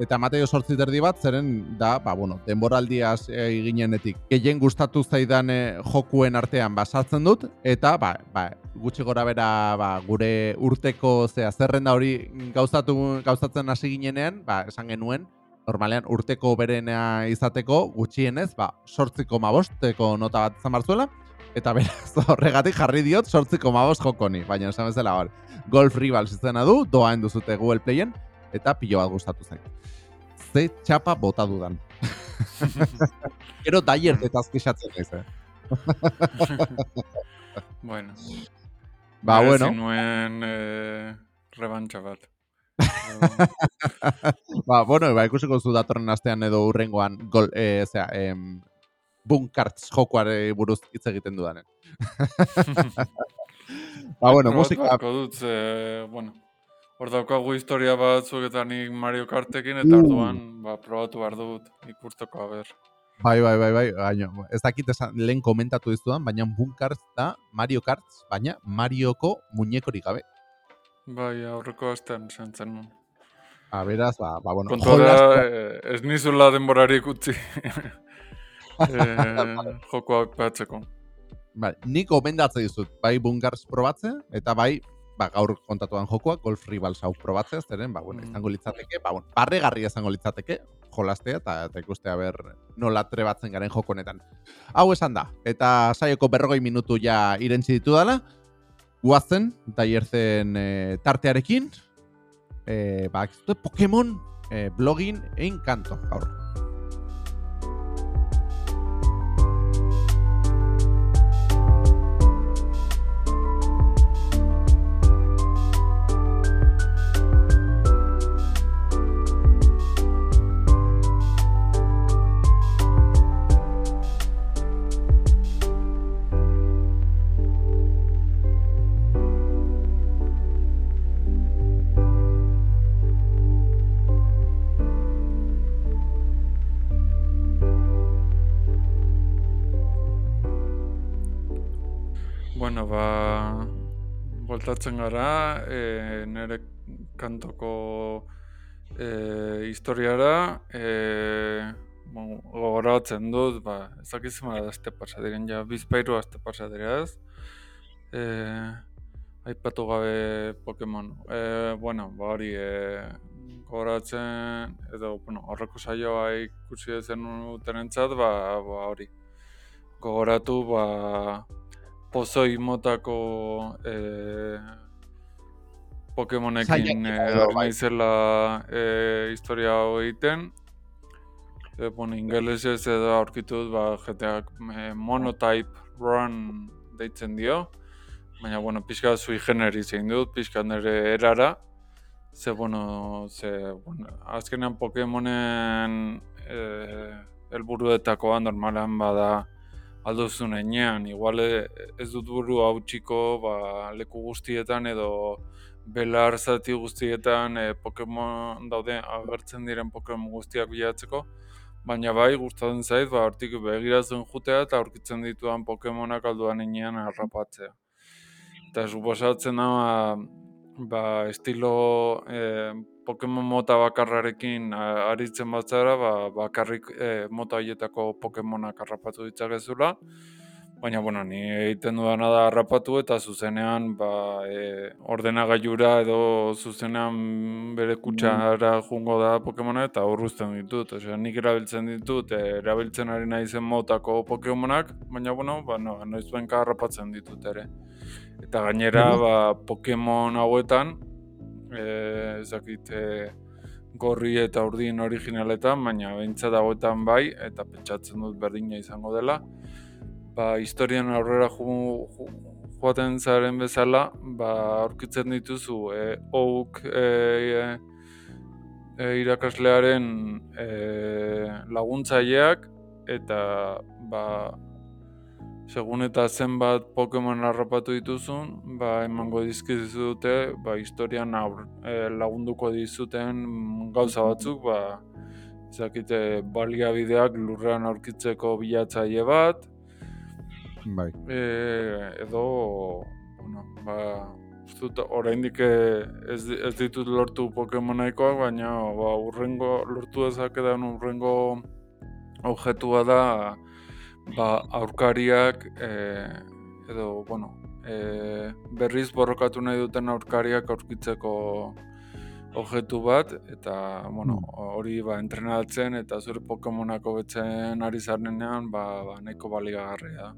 [SPEAKER 1] eta Mateo sortzi terdi bat, zeren da, ba, bueno, denboraldiaz eginenetik. Gehien gustatu zaidan e, jokuen artean basatzen dut, eta ba, ba, gutxi gora bera ba, gure urteko zea zerrenda hori gauzatu, gauzatzen hasi ginenean, ba, esan genuen, normalean urteko berena izateko gutxienez, ba, sortziko mabosteko nota bat izan barzuela, eta beraz horregatik jarri diot sortziko mabost jokoni, baina esan bezala hor, Golf Rivals izena du, doain duzute Google Playen, eta pilo bat gustatu zait ze txapa bota dudan. Gero daier eta azkixatzen ez, eh?
[SPEAKER 2] bueno.
[SPEAKER 1] Ba, bueno.
[SPEAKER 2] nuen eh, rebantxa bat.
[SPEAKER 1] ba, bueno, ba, ikusiko zu datorren astean edo urrengoan gol, eh, zera, em, bunkartz jokuare buruz hitz egiten dudanen. ba, bueno, musika...
[SPEAKER 2] Dut, eh, bueno, Hor daukagu historia batzuk eta nik Mario Kartekin eta uh. orduan ba, probatu behar dut ikusteko haber.
[SPEAKER 1] Bai, bai, bai, bai, baina, ez dakit esan, lehen komentatu dizudan, baina Bunkart da Mario Kart, baina Marioko muñekori gabe.
[SPEAKER 2] Bai, aurreko astean zentzen nun.
[SPEAKER 1] A beraz, ba, ba bueno.
[SPEAKER 2] Kontua eh, ez nizula denborari ikutzi. eh, jokoak batzeko.
[SPEAKER 1] Bai, nik gomendatzen dizut, bai Bunkars probatzen, eta bai ba, gaur kontatuan jokoak, Golf Rivals hau probatzea, zeren, ba, bueno, mm. izango litzateke, ba, bueno, barregarria izango litzateke, jolastea, eta, eta ikustea ber nola trebatzen garen joko honetan. Hau esan da, eta saioko berrogei minutu ja irentzi ditu dela, guazen, eta hierzen e, tartearekin, e, ba, Pokemon e, blogin egin kanto, gaur.
[SPEAKER 2] Voltatzen gara, e, nire kantoko e, historiara, e, bon, gogoratzen dut, ba, ezakizuma da azte pasa diren, ja, bizpairu azte pasa ez. E, aipatu gabe Pokemon. E, bueno, ba hori, e, gogoratzen, edo, bueno, horreko saioa ikusi zen utenentzat, ba, ba hori. Gogoratu, ba, pozoi motako e, Pokemonekin e, naizela e, historia egiten. E, bueno, ingelesez edo aurkitut, ba, jeteak e, monotype run deitzen dio. Baina, bueno, pixka zui generi zein dut, pixka nire erara. Ze, bueno, ze, bueno, azkenean Pokemonen e, elburuetakoa normalean bada aldozun enean, igual e, ez dut buru hau txiko ba, leku guztietan edo belar zati guztietan e, Pokemon daude agertzen diren Pokemon guztiak bilatzeko, baina bai gustatzen zait, ba, hortik begiratzen jutea eta aurkitzen dituan Pokemonak alduan enean harrapatzea. Eta suposatzen da, ba, estilo e, Pokemon mota bakarrarekin aritzen batzara, ba, bakarrik e, mota haietako Pokemonak harrapatu ditzakezula. Baina, bueno, ni egiten dudana da harrapatu eta zuzenean ba, e, ordenagailura edo zuzenean bere kutsara jungo da Pokemona eta horruzten ditut. Osea, nik erabiltzen ditut, e, erabiltzen ari nahi zen motako Pokemonak, baina, bueno, ba, no, noiz benka harrapatzen ditut ere. Eta gainera, ba, Pokemon hauetan, eh, ezakit e, gorri eta urdin originaletan, baina behintzat hauetan bai, eta pentsatzen dut berdina izango dela. Ba, historian aurrera ju, ju, joaten zaren bezala, ba, aurkitzen dituzu e, ouk e, e, irakaslearen e, laguntzaileak eta ba, segun eta zenbat Pokemon harrapatu dituzun, ba, emango dizkizu dute, ba, historian aur, e, lagunduko dizuten gauza batzuk, ba, ezakite baliabideak lurrean aurkitzeko bilatzaile bat,
[SPEAKER 1] bai.
[SPEAKER 2] e, edo, bueno, ba, ustut, oraindik ez, ez ditut lortu Pokemonaikoak, baina ba, urrengo, lortu ezakedan urrengo objetua da, ba, aurkariak e, edo, bueno, e, berriz borrokatu nahi duten aurkariak aurkitzeko objektu bat, eta, bueno, hmm. hori ba, entrenatzen eta zure Pokemonako betzen ari zarenean, ba, ba, nahiko baliagarria da.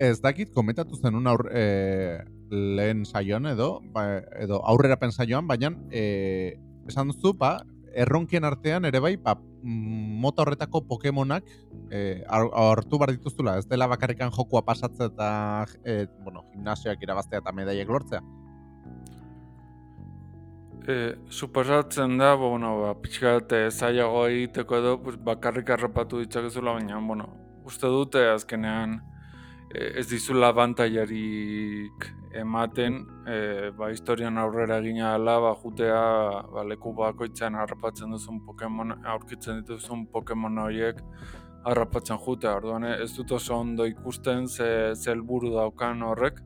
[SPEAKER 1] Ez dakit, komentatu zen un aur, e, lehen saioan edo, ba, edo aurrera pensaioan, baina e, esan duzu, ba, erronkien artean ere bai, ba, mota horretako Pokemonak eh, hartu bar dituztula, ez dela bakarrikan jokua pasatzea eta eh, bueno, gimnasioak irabaztea eta medaiek lortzea?
[SPEAKER 2] E, suposatzen da, bueno, ba, pixkat zailago egiteko edo pues, bakarrik harrapatu ditzakezula, baina, bueno, uste dute azkenean e, ez dizula bantaiarik ematen, e, ba, historian aurrera egina dela, ba, jutea ba, leku bakoitzen harrapatzen duzun Pokemon, aurkitzen dituzun Pokemon horiek harrapatzen jutea. Orduan ez dut oso ondo ikusten ze, ze helburu daukan horrek,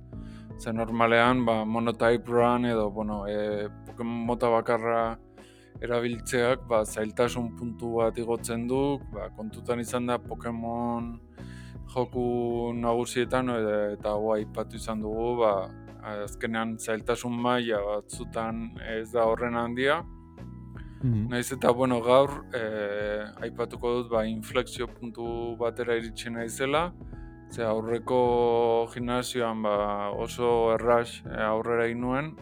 [SPEAKER 2] ze normalean ba, monotype run edo bueno, e, Pokemon mota bakarra erabiltzeak ba, zailtasun puntu bat igotzen du, ba, kontutan izan da Pokemon joku nagusietan eta hau aipatu izan dugu, ba, azkenean zailtasun maila batzutan ez da horren handia. Mm Naiz eta bueno, gaur eh, aipatuko dut ba, inflexio puntu batera iritsi naizela. Ze aurreko gimnasioan ba, oso erras e, aurrera inuen,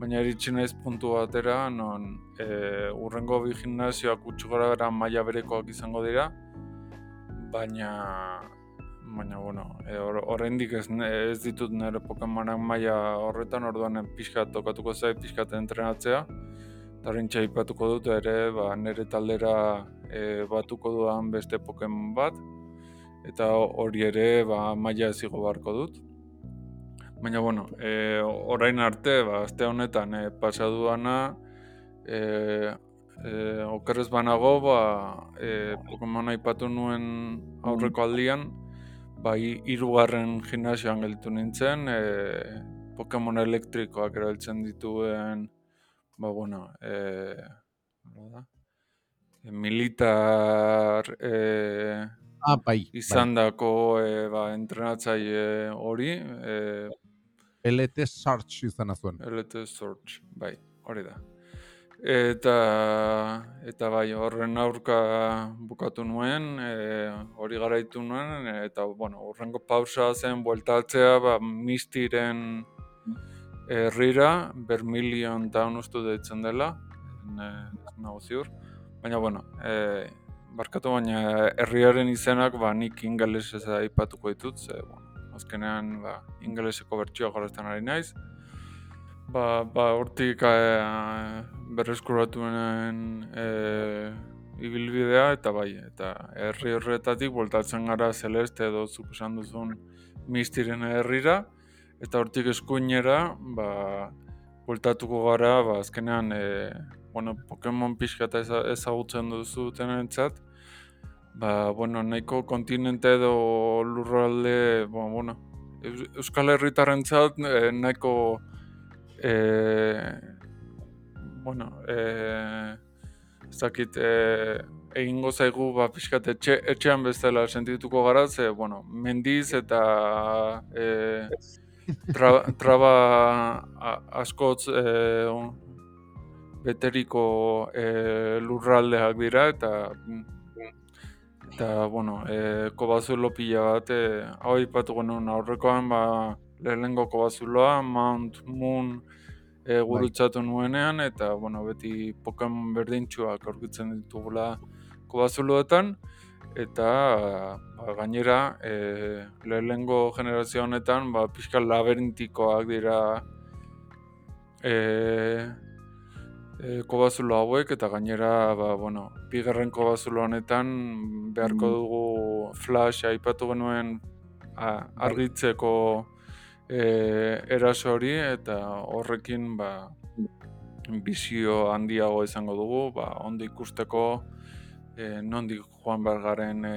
[SPEAKER 2] baina iritsi naiz puntu batera non e, urrengo bi gimnasioak utxu gara maila berekoak izango dira, baina baina bueno, e, oraindik ez, ez ditut nire Pokemonak maila horretan, orduan pixka tokatuko zait pixka entrenatzea. Eta horrentxe ipatuko dut ere, ba, nire taldera e, batuko duan beste Pokemon bat. Eta hori ere ba, maila ez barko dut. Baina, bueno, e, orain arte, ba, azte honetan e, pasaduana, e, e, okerrez banago, ba, e, Pokemon aipatu nuen aurreko aldian, bai hirugarren gimnasioan gelditu nintzen, e, Pokemon elektrikoak erabiltzen dituen, ba, bueno, e, da? E, militar e,
[SPEAKER 1] ah, bai,
[SPEAKER 2] izan dako e, ba, entrenatzaile hori. E,
[SPEAKER 1] LT Search izan azuen.
[SPEAKER 2] LT Search, bai, hori da. Eta, eta bai, horren aurka bukatu nuen, e, hori garaitu nuen, eta, bueno, horrengo pausa zen, bueltatzea, ba, mistiren herrira, bermilion taun ustu deitzen dela, nago ziur. Baina, bueno, e, barkatu baina herriaren izenak, ba, nik ingeles ez da ipatuko ditut, ze, bueno, azkenean, ba, ingeleseko bertsioa garazten ari naiz. Ba, ba hortik e, berreskuratuenen e, ibilbidea eta bai, eta herri horretatik voltatzen gara Celeste edo zuk esan duzun Mistiren herrira. Eta hortik eskuinera, ba voltatuko gara, ba azkenean e, bueno, Pokemon pixka eta ezagutzen duzu entzat, ba, bueno, nahiko kontinente edo lurralde, ba, bueno, Euskal Herritarrentzat e, nahiko e, bueno, e, ez dakit, e, egingo zaigu ba, pixkat etxe, etxean bezala sentituko gara, ze, bueno, mendiz eta e, tra, traba askotz e, beteriko e, lurraldeak dira, eta eta, bueno, e, kobazulo pila bat, e, hau ipatu genuen aurrekoan, ba, lehenengo kobazuloa, Mount Moon e, gurutzatu nuenean, eta bueno, beti Pokemon berdintxuak aurkitzen ditugula kobazuloetan, eta ba, gainera e, lehenengo generazio honetan ba, pixka labirintikoak dira e, e, kobazulo hauek, eta gainera ba, bueno, bigarren kobazulo honetan beharko mm. dugu flash aipatu genuen argitzeko e, eraso hori eta horrekin ba, bizio handiago izango dugu, ba, ondo ikusteko e, nondik joan behar garen e,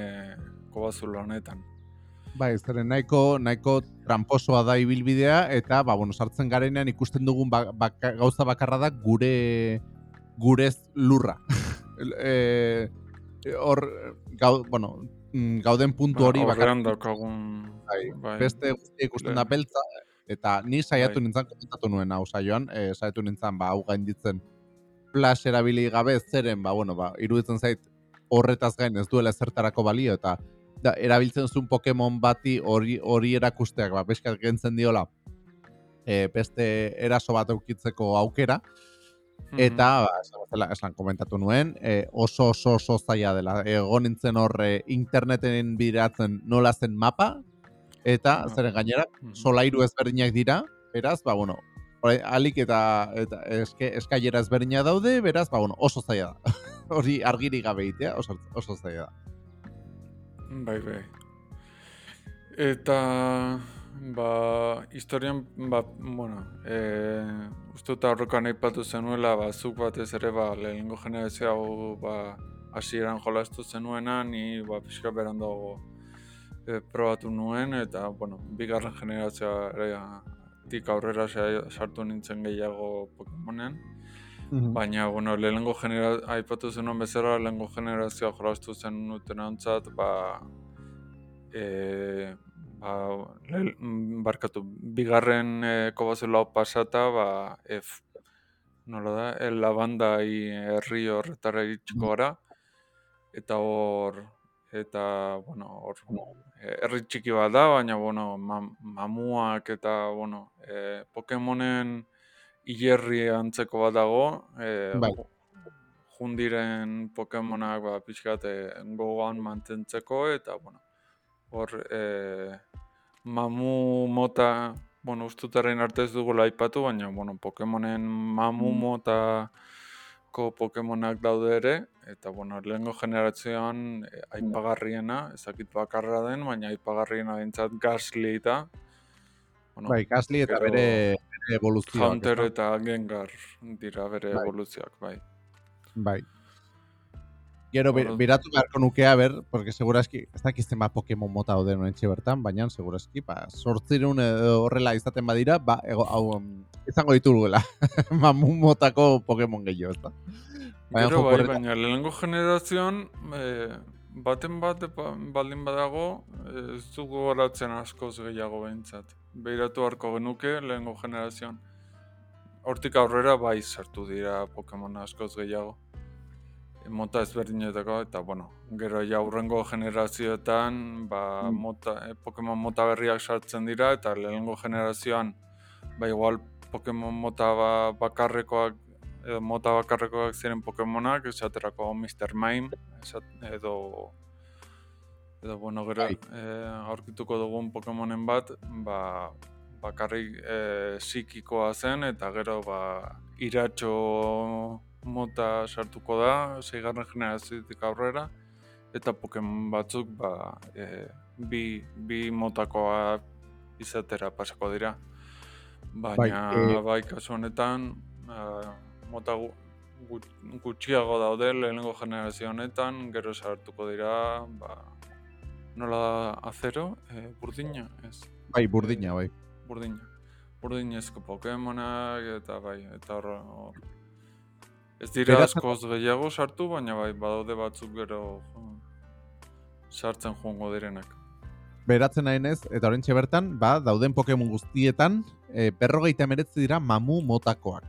[SPEAKER 2] kobazulo honetan.
[SPEAKER 1] Bai, zeren nahiko, nahiko tramposoa da ibilbidea eta ba, bueno, sartzen garenean ikusten dugun ba, gauza bakarra da gure gurez lurra. e, hor, gau, bueno, mm, gauden puntu hori
[SPEAKER 2] ba, bakarra. daukagun
[SPEAKER 1] bai, bai. beste ikusten da beltza, eta ni saiatu bai. nintzen komentatu nuen hau saioan, e, saiatu nintzen, ba, hau gainditzen flash erabili gabe zeren, ba, bueno, ba, iruditzen zait horretaz gain ez duela zertarako balio, eta da, erabiltzen zuen Pokemon bati hori hori erakusteak, ba, peskat gentzen diola, e, beste eraso bat eukitzeko aukera, Eta, ba, esan komentatu nuen, e, oso oso oso zaila dela. Egon nintzen horre interneten bideratzen nola zen mapa, eta no. zeren gainera mm-hmm. solairu ezberdinak dira, beraz, ba, bueno, alik eta, eta eske, eskailera ezberdina daude, beraz, ba, bueno, oso zaila da. Hori argiri gabe itea, oso, oso zaila da.
[SPEAKER 2] Bai, bai. Eta, ba, historian, ba, bueno, e, uste eta horrekoan aipatu zenuela, ba, zuk batez ere, ba, lehenengo generazio hau, ba, hasieran jolastu zenuena, ni, ba, pixka berandago, e, probatu nuen eta bueno, bigarren generazioa ere tik aurrera sartu nintzen gehiago Pokemonen. Mhm. Baina, bueno, lehenengo generazioa, aipatu zen bezala, lehenengo generazioa jolastu zen ontzat, ba, e, ba, le, barkatu, bigarren e, kobazela pasata, ba, F, nola da, el lavanda i herri horretara iritsiko mhm. gara, eta hor, eta, bueno, hor, herri txiki bat da, baina, bueno, mamuak eta, bueno, e, Pokemonen hilerri antzeko bat dago, e, bai. jundiren Pokemonak, ba, pixkat, e, gogoan mantentzeko, eta, bueno, hor, e, mamu mota, bueno, ustutaren arte ez dugu laipatu, baina, bueno, Pokemonen mamu mm. mota, ko Pokemonak daude ere, eta bueno, lehengo generazioan eh, aipagarriena, ezakit bakarra den, baina aipagarriena dintzat Gasly eta...
[SPEAKER 1] Bueno, bai, Gasly eta bere, bere evoluzioak.
[SPEAKER 2] Hunter eta Gengar dira bere bai. evoluzioak, bai.
[SPEAKER 1] Bai. Gero,
[SPEAKER 2] Oro-
[SPEAKER 1] biratu beharko nukea, ber, porque seguraski, ez dakizten bat Pokemon mota hau den etxe bertan, baina seguraski, ba, sortzirun edo horrela izaten badira, ba, ego, hau, izango ditugula. Mamun motako Pokemon gehiago, ez da? Baina
[SPEAKER 2] Gero bai, baina lehenengo generazioan eh, baten bat ba- baldin badago eh, ez dugu horatzen askoz gehiago behintzat. Behiratu harko genuke lehenengo generazioan. Hortik aurrera bai sartu dira Pokemon askoz gehiago. Mota ezberdinetako eta bueno, gero ja aurrengo generazioetan ba,
[SPEAKER 1] Mm.
[SPEAKER 2] mota, eh, Pokemon mota berriak sartzen dira eta lehenengo generazioan ba igual Pokemon mota ba, bakarrekoak edo mota bakarrekoak ziren Pokemonak, esaterako Mr. Mime, esat, edo edo bueno, gero eh, aurkituko dugun Pokemonen bat, ba, bakarrik eh, psikikoa zen eta gero ba iratxo mota sartuko da, seigarren generaziotik aurrera eta Pokemon batzuk ba, eh, bi, bi motakoa izatera pasako dira. Baina
[SPEAKER 1] Bai, eh,
[SPEAKER 2] bai, kasu honetan ah, mota gu, gu- gutxiago daude lehenengo generazio honetan, gero sartuko dira, ba, nola da azero, e, burdina, ez,
[SPEAKER 1] Bai, burdina, bai.
[SPEAKER 2] burdina. Burdinezko Pokemonak eta bai, eta hor, hor. Ez dira
[SPEAKER 1] Geratzen-
[SPEAKER 2] askoz gehiago sartu, baina bai, badaude batzuk gero sartzen joango direnak.
[SPEAKER 1] Beratzen nahi nez, eta horrentxe bertan, ba, dauden Pokemon guztietan, e, berrogeita emeretzi dira mamu motakoak.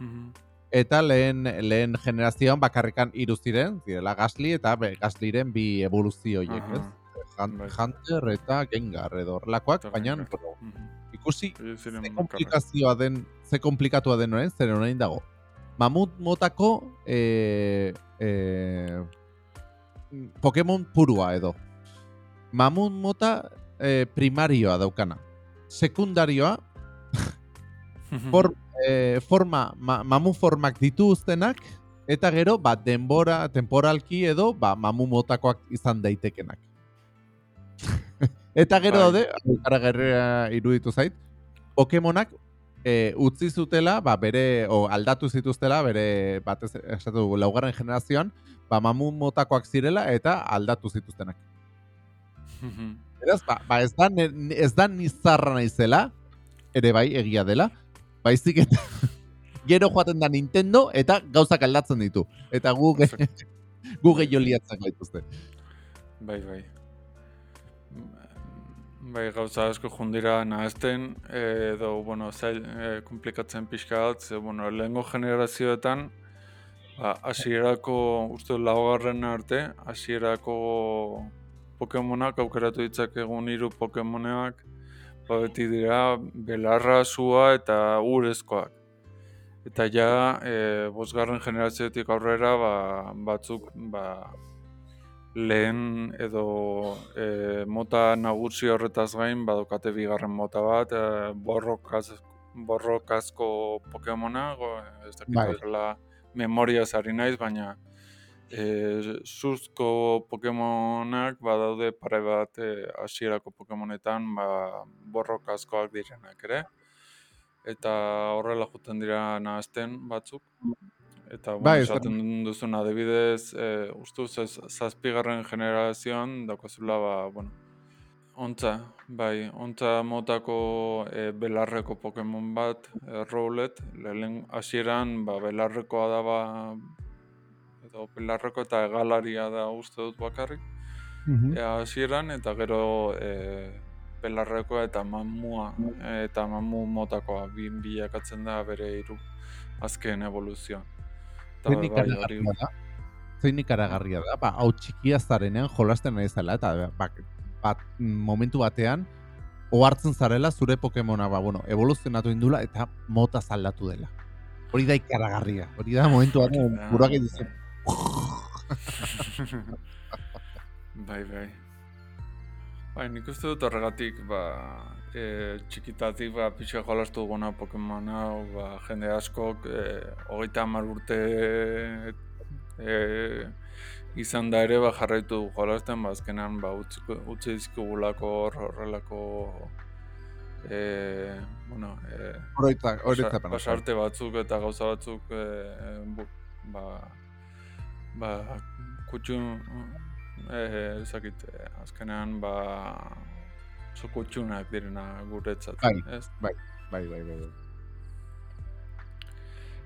[SPEAKER 2] Mhm.
[SPEAKER 1] Eta lehen, lehen generazioan bakarrikan hiru ziren, zirela Gasly eta be, Gaslyren bi evoluzio horiek, ez? Hunter eta Gengar edo horrelakoak, baina bueno, ikusi ze komplikazioa den, ze komplikatua den orain, zer orain dago. Mamut motako e, e, Pokemon purua edo. Mamut mota e, primarioa daukana. Sekundarioa, for, e, forma, ma, mamu formak dituztenak, eta gero, ba, denbora, temporalki edo, ba, mamu motakoak izan daitekenak. eta gero
[SPEAKER 2] Bai.
[SPEAKER 1] daude, ikaragarria iruditu zait, Pokemonak e, utzi zutela, ba, bere, o aldatu zituztela, bere, batez, esatu laugarren generazioan, ba, mamu motakoak zirela eta aldatu zituztenak. Beraz, ba, ba ez da, ez da nizarra naizela, ere bai, egia dela, baizik eta gero joaten da Nintendo eta gauzak aldatzen ditu. Eta gu, gu gehiago liatzen gaituzte.
[SPEAKER 2] Bai, bai. Bai, gauza asko jundira nahazten, edo, bueno, zail, e, komplikatzen pixka bat, ze, bueno, lehengo generazioetan, ba, hasierako, uste dut laugarren arte, hasierako Pokemonak aukeratu ditzakegun hiru Pokemonak, ba, beti dira belarra, sua eta urezkoak. Eta ja, e, bosgarren generazioetik aurrera, ba, batzuk, ba, lehen edo e, mota nagusi horretaz gain badokate bigarren mota bat, e, borrokaz, borrokazko Pokemona, go, ez dakit
[SPEAKER 1] Bai.
[SPEAKER 2] horrela memoriaz ari naiz, baina e, suzko Pokemonak badaude pare bat e, hasierako Pokemonetan ba, borrokazkoak direnak ere. Eta horrela juten dira nahazten batzuk. Eta, bueno,
[SPEAKER 1] Bai,
[SPEAKER 2] esaten duzun adibidez, e, ustuz ez, zazpigarren generazioan daukazula, ba, bueno, ontza, bai, ontza motako e, belarreko Pokemon bat, e, Rowlet, lehen hasieran, ba, belarrekoa da, ba, edo belarreko eta egalaria da uste dut bakarrik. Ea hasieran eta gero e, belarrekoa eta mamua eta mamu motakoa bin bilakatzen da bere hiru azken evoluzioa.
[SPEAKER 1] Zein
[SPEAKER 2] bai, hori
[SPEAKER 1] ikaragarria da. Zein ikaragarria da. Ba, hau txikia zarenean jolasten nahi zela, eta ba, bat, momentu batean, ohartzen zarela zure Pokemona, ba, bueno, evoluzionatu indula eta mota zaldatu dela. Hori da ikaragarria. Hori da momentu batean,
[SPEAKER 2] da,
[SPEAKER 1] buruak egiten.
[SPEAKER 2] bai, bai. Bai, nik uste dut horregatik, ba, e, txikitatik, ba, pixka jolastu duguna Pokemon hau, ba, jende askok, e, hogeita hamar urte e, izan da ere, ba, jarraitu du jolasten, ba, azkenan, ba, utziko- utzi dizkigulako hor- horrelako, e, bueno, e,
[SPEAKER 1] Horoitza,
[SPEAKER 2] Pasa-
[SPEAKER 1] horoitzapen.
[SPEAKER 2] pasarte batzuk eta gauza batzuk e, bu, ba, ba, kutxu, eh, ezakit, eh, azkenean, ba, oso kutxunak direna guretzat.
[SPEAKER 1] Bai,
[SPEAKER 2] ez?
[SPEAKER 1] bai, bai, bai, bai.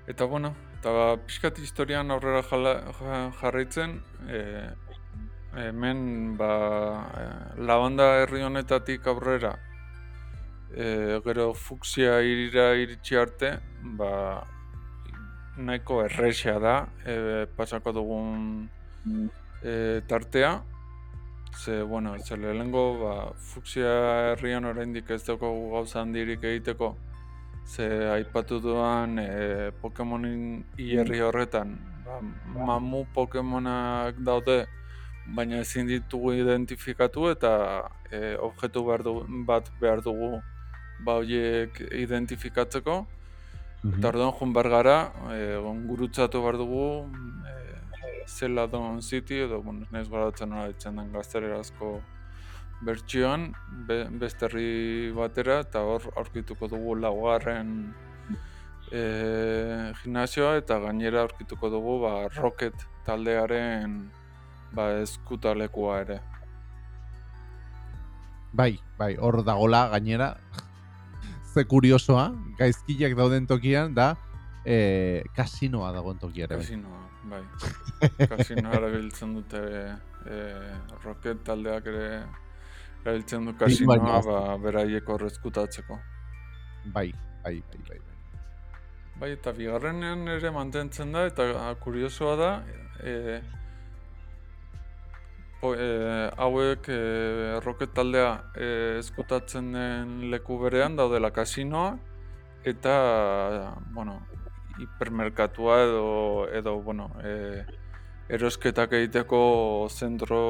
[SPEAKER 2] Eta bueno, eta pixkat historian aurrera jala, jarraitzen, e, hemen ba, e, labanda herri honetatik aurrera, e, gero fuksia irira iritsi arte, ba, nahiko errexea da, e, pasako dugun e, tartea, ze, bueno, ze lehengo, ba, fuksia herrian oraindik ez dugu gauza handirik egiteko, ze aipatu duan e, Pokemonin hierri horretan ba, mamu Pokemonak daude baina ezin ditugu identifikatu eta e, objektu behar bat behar dugu ba horiek identifikatzeko. Mm -hmm. eta orduan joan behar gara e, gurutzatu behar dugu e, zela don city edo bueno, nahiz gara dutzen nola ditzen den gaztererazko bertsioan be, beste herri batera eta hor aurkituko dugu laugarren e, gimnasioa eta gainera aurkituko dugu ba, Rocket taldearen ba, eskutalekua ere.
[SPEAKER 1] Bai, bai, hor dagola gainera ze kuriosoa, gaizkiak dauden tokian da e, kasinoa dagoen tokiare.
[SPEAKER 2] Kasinoa, bai. kasinoa erabiltzen dute e, Rocket taldeak ere Gabiltzen du kasinoa, ba, beraiek horrezkutatzeko.
[SPEAKER 1] Bai, bai, bai, bai.
[SPEAKER 2] Bai, eta bigarrenean ere mantentzen da, eta kuriosoa da, e, po, e, hauek e, roket taldea e, eskutatzen den leku berean daudela kasinoa, eta, bueno, hipermerkatua edo, edo bueno, e, erosketak egiteko zentro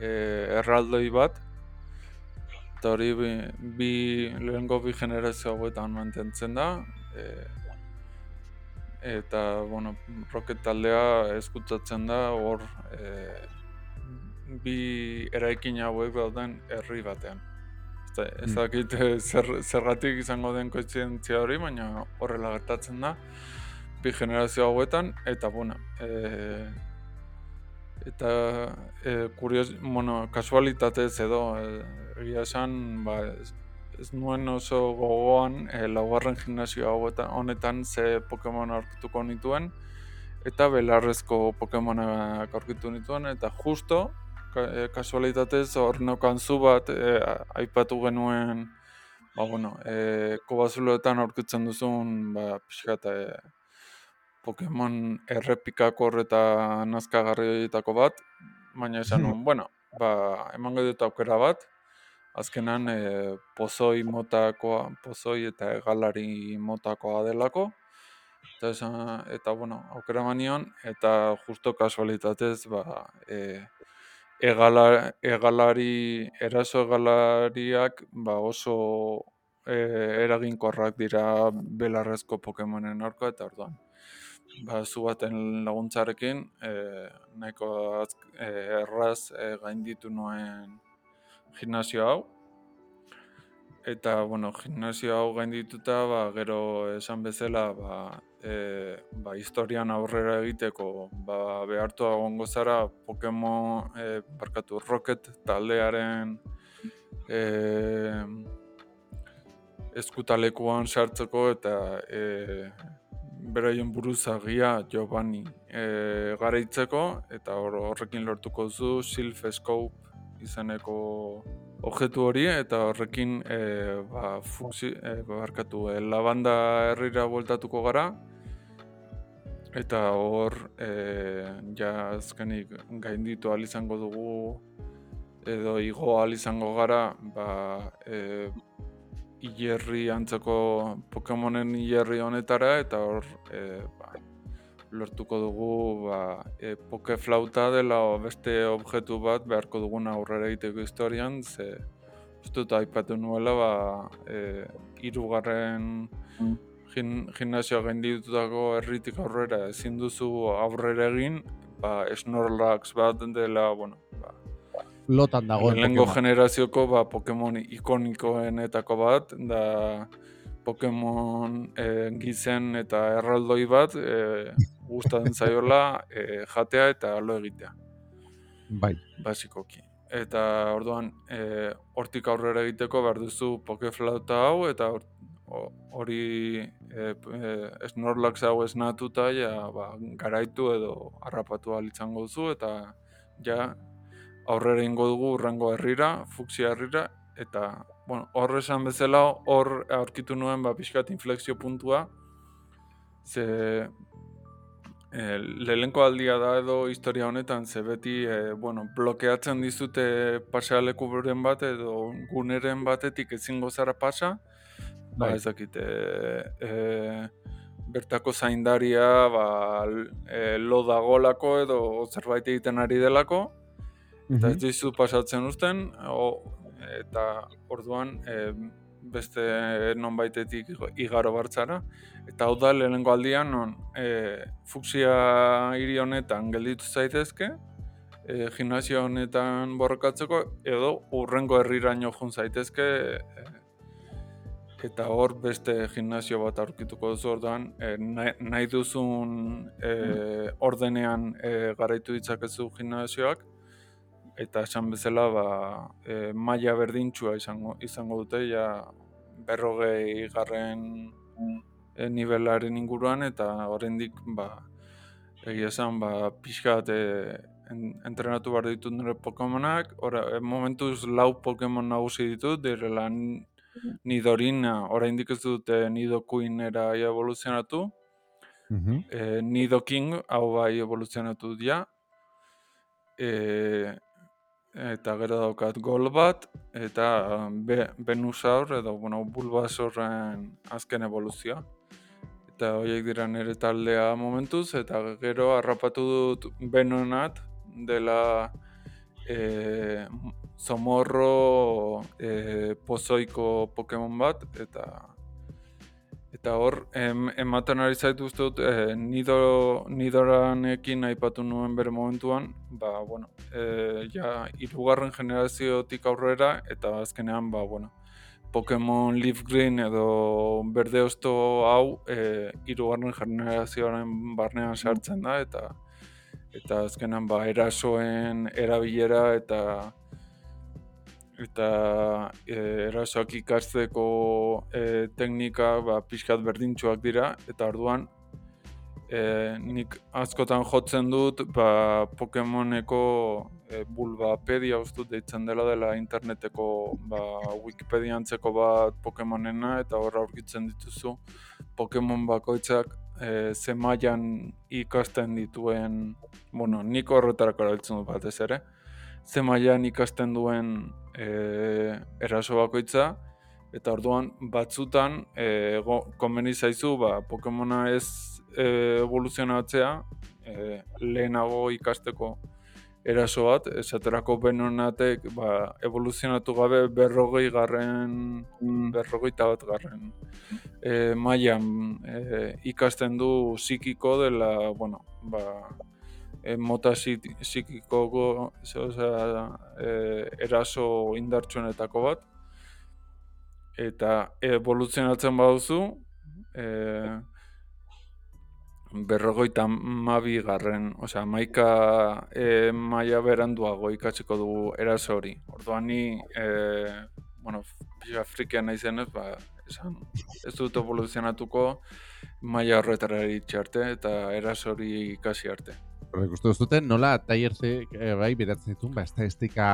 [SPEAKER 2] e, erraldoi bat. Eta hori bi, bi lehenko bi generazio hauetan mantentzen da e, eta bueno, roket taldea eskutzatzen da hor e, bi eraikin hauek dauden herri batean ez mm. dakit zer, zergatik izango den koetzientzia hori, baina horrela gertatzen da bi generazio hauetan, eta bueno, e, eta e, kurios, bueno, kasualitatez edo, e, egia esan, ba, ez, ez nuen oso gogoan e, laugarren gimnazio hauetan, honetan ze Pokemon aurkituko nituen, eta belarrezko Pokemonak aurkitu nituen, eta justo, kasualitatez, hor neukan zu bat, e, aipatu genuen, ba, bueno, e, kobazuloetan aurkitzen duzun, ba, pixka e, Pokemon errepikako eta nazkagarrietako bat, baina esan nuen, bueno, ba, emango dut aukera bat, azkenan e, pozoi motakoa, pozoi eta egalari motakoa delako, eta, esan, eta bueno, aukera manion, eta justo kasualitatez, ba, e, egalari, eraso egalariak ba, oso e, eraginkorrak dira belarrezko Pokemonen orko, eta orduan ba, zu baten laguntzarekin e, nahiko e, erraz e, gainditu nuen gimnasio hau. Eta, bueno, gimnasio hau gaindituta, ba, gero esan bezala, ba, e, ba, historian aurrera egiteko, ba, behartu agongo zara Pokemon, e, barkatu, Rocket taldearen e, eskutalekuan sartzeko eta e, beraien buruzagia Giovanni e, garaitzeko eta hor, horrekin lortuko zu Silph Scope izeneko objektu hori eta horrekin e, ba, fuksi, e, barkatu, e, labanda herrira bueltatuko gara eta hor e, ja azkenik gainditu izango dugu edo igo izango gara ba, e, Ierri antzeko Pokemonen Ierri honetara eta hor e, ba, lortuko dugu ba, e, Pokeflauta dela beste objektu bat beharko dugun aurrera egiteko historian ze ustut aipatu nuela ba, e, irugarren mm. Gimnasio gainditutako herritik aurrera ezin duzu aurrera egin ba, Snorlax bat dela bueno, ba,
[SPEAKER 1] lotan dago.
[SPEAKER 2] Lehenko generazioko ba, Pokemon ikonikoenetako bat, da Pokemon e, gizen eta erraldoi bat, e, gustatzen zaiola e, jatea eta lo egitea.
[SPEAKER 1] Bai.
[SPEAKER 2] Basikoki. Eta orduan, e, hortik aurrera egiteko behar duzu pokeflauta hau, eta hori e, e, snorlax hau esnatuta, ja, ba, garaitu edo harrapatu alitzango duzu, eta ja, aurrera ingo dugu urrengo herrira, fuksia herrira, eta, bueno, hor esan bezala, hor aurkitu nuen, ba, pixkat inflexio puntua, ze e, lehenko aldia da edo historia honetan, ze beti, e, bueno, blokeatzen dizute pasealeku bat edo guneren batetik ezingo zara pasa, ba,
[SPEAKER 1] Bai.
[SPEAKER 2] ez dakit, e, bertako zaindaria, ba, e, lo dagolako edo zerbait egiten ari delako, eta ez dizu pasatzen uzten, o, eta orduan e, beste nonbaitetik igaro bartzara. Eta hau da lehenengo aldian non e, fuksia hiri honetan gelditu zaitezke, e, gimnasio honetan borrokatzeko, edo urrengo herriraino jun zaitezke, e, eta hor beste gimnasio bat aurkituko duzu orduan, e, nahi, nahi duzun e, ordenean e, garaitu ditzakezu gimnasioak, eta esan bezala ba, e, maila berdintxua izango, izango dute, ja berrogei garren e, nivelaren inguruan, eta oraindik ba, egia esan, ba, pixka bat en, entrenatu behar ditut nire Pokemonak, ora, momentuz lau Pokemon nagusi ditut, direla n- Nidorina, oraindik ez dute Nidoqueenera evoluzionatu,
[SPEAKER 1] Mhm.
[SPEAKER 2] e, Nidoking hau bai evoluzionatu dira, e, eta gero daukat Golbat, eta Be Venusaur, edo, bueno, Bulbasaurren azken evoluzioa. Eta horiek dira nire taldea momentuz, eta gero harrapatu dut Venonat, dela e, zomorro e, pozoiko Pokemon bat, eta Eta hor, em, ematen ari zaitu uste dut, e, nido, nidoranekin aipatu nuen bere momentuan, ba, bueno, e, ja, irugarren generaziotik aurrera, eta azkenean, ba, bueno, Pokemon Leaf Green edo berde osto hau e, irugarren generazioaren barnean sartzen da, eta eta azkenean, ba, erasoen erabilera eta eta e, erasoak ikasteko e, teknika ba, pixkat berdintsuak dira, eta orduan e, nik askotan jotzen dut ba, Pokemoneko e, bulbapedia ustut deitzen dela dela interneteko ba, Wikipedia antzeko bat Pokemonena eta horra aurkitzen dituzu. Pokemon bakoitzak e, ze mailan ikasten dituen, bueno, nik horretarako erabiltzen dut batez ere, ze mailan ikasten duen e, eraso bakoitza, eta orduan batzutan e, go, komeni zaizu ba, Pokemona ez e, evoluzionatzea e, lehenago ikasteko eraso bat, esaterako benonatek ba, evoluzionatu gabe berrogei garren, berrogeita bat garren e, mailan e, ikasten du psikiko dela, bueno, ba, e, mota psiki- psikikoko e, eraso indartsuenetako bat eta evoluzionatzen baduzu e, berrogeita mabi garren, osea, maika e, maia beranduago ikatzeko dugu eraso hori. Orduan ni, e, bueno, pixka frikia naizenez, ba, esan, ez dut evoluzionatuko maila horretara iritsi arte eta eraso hori ikasi arte.
[SPEAKER 1] Horrek uste duzuten, nola taierze e, bai beratzen ditun, ba, estadistika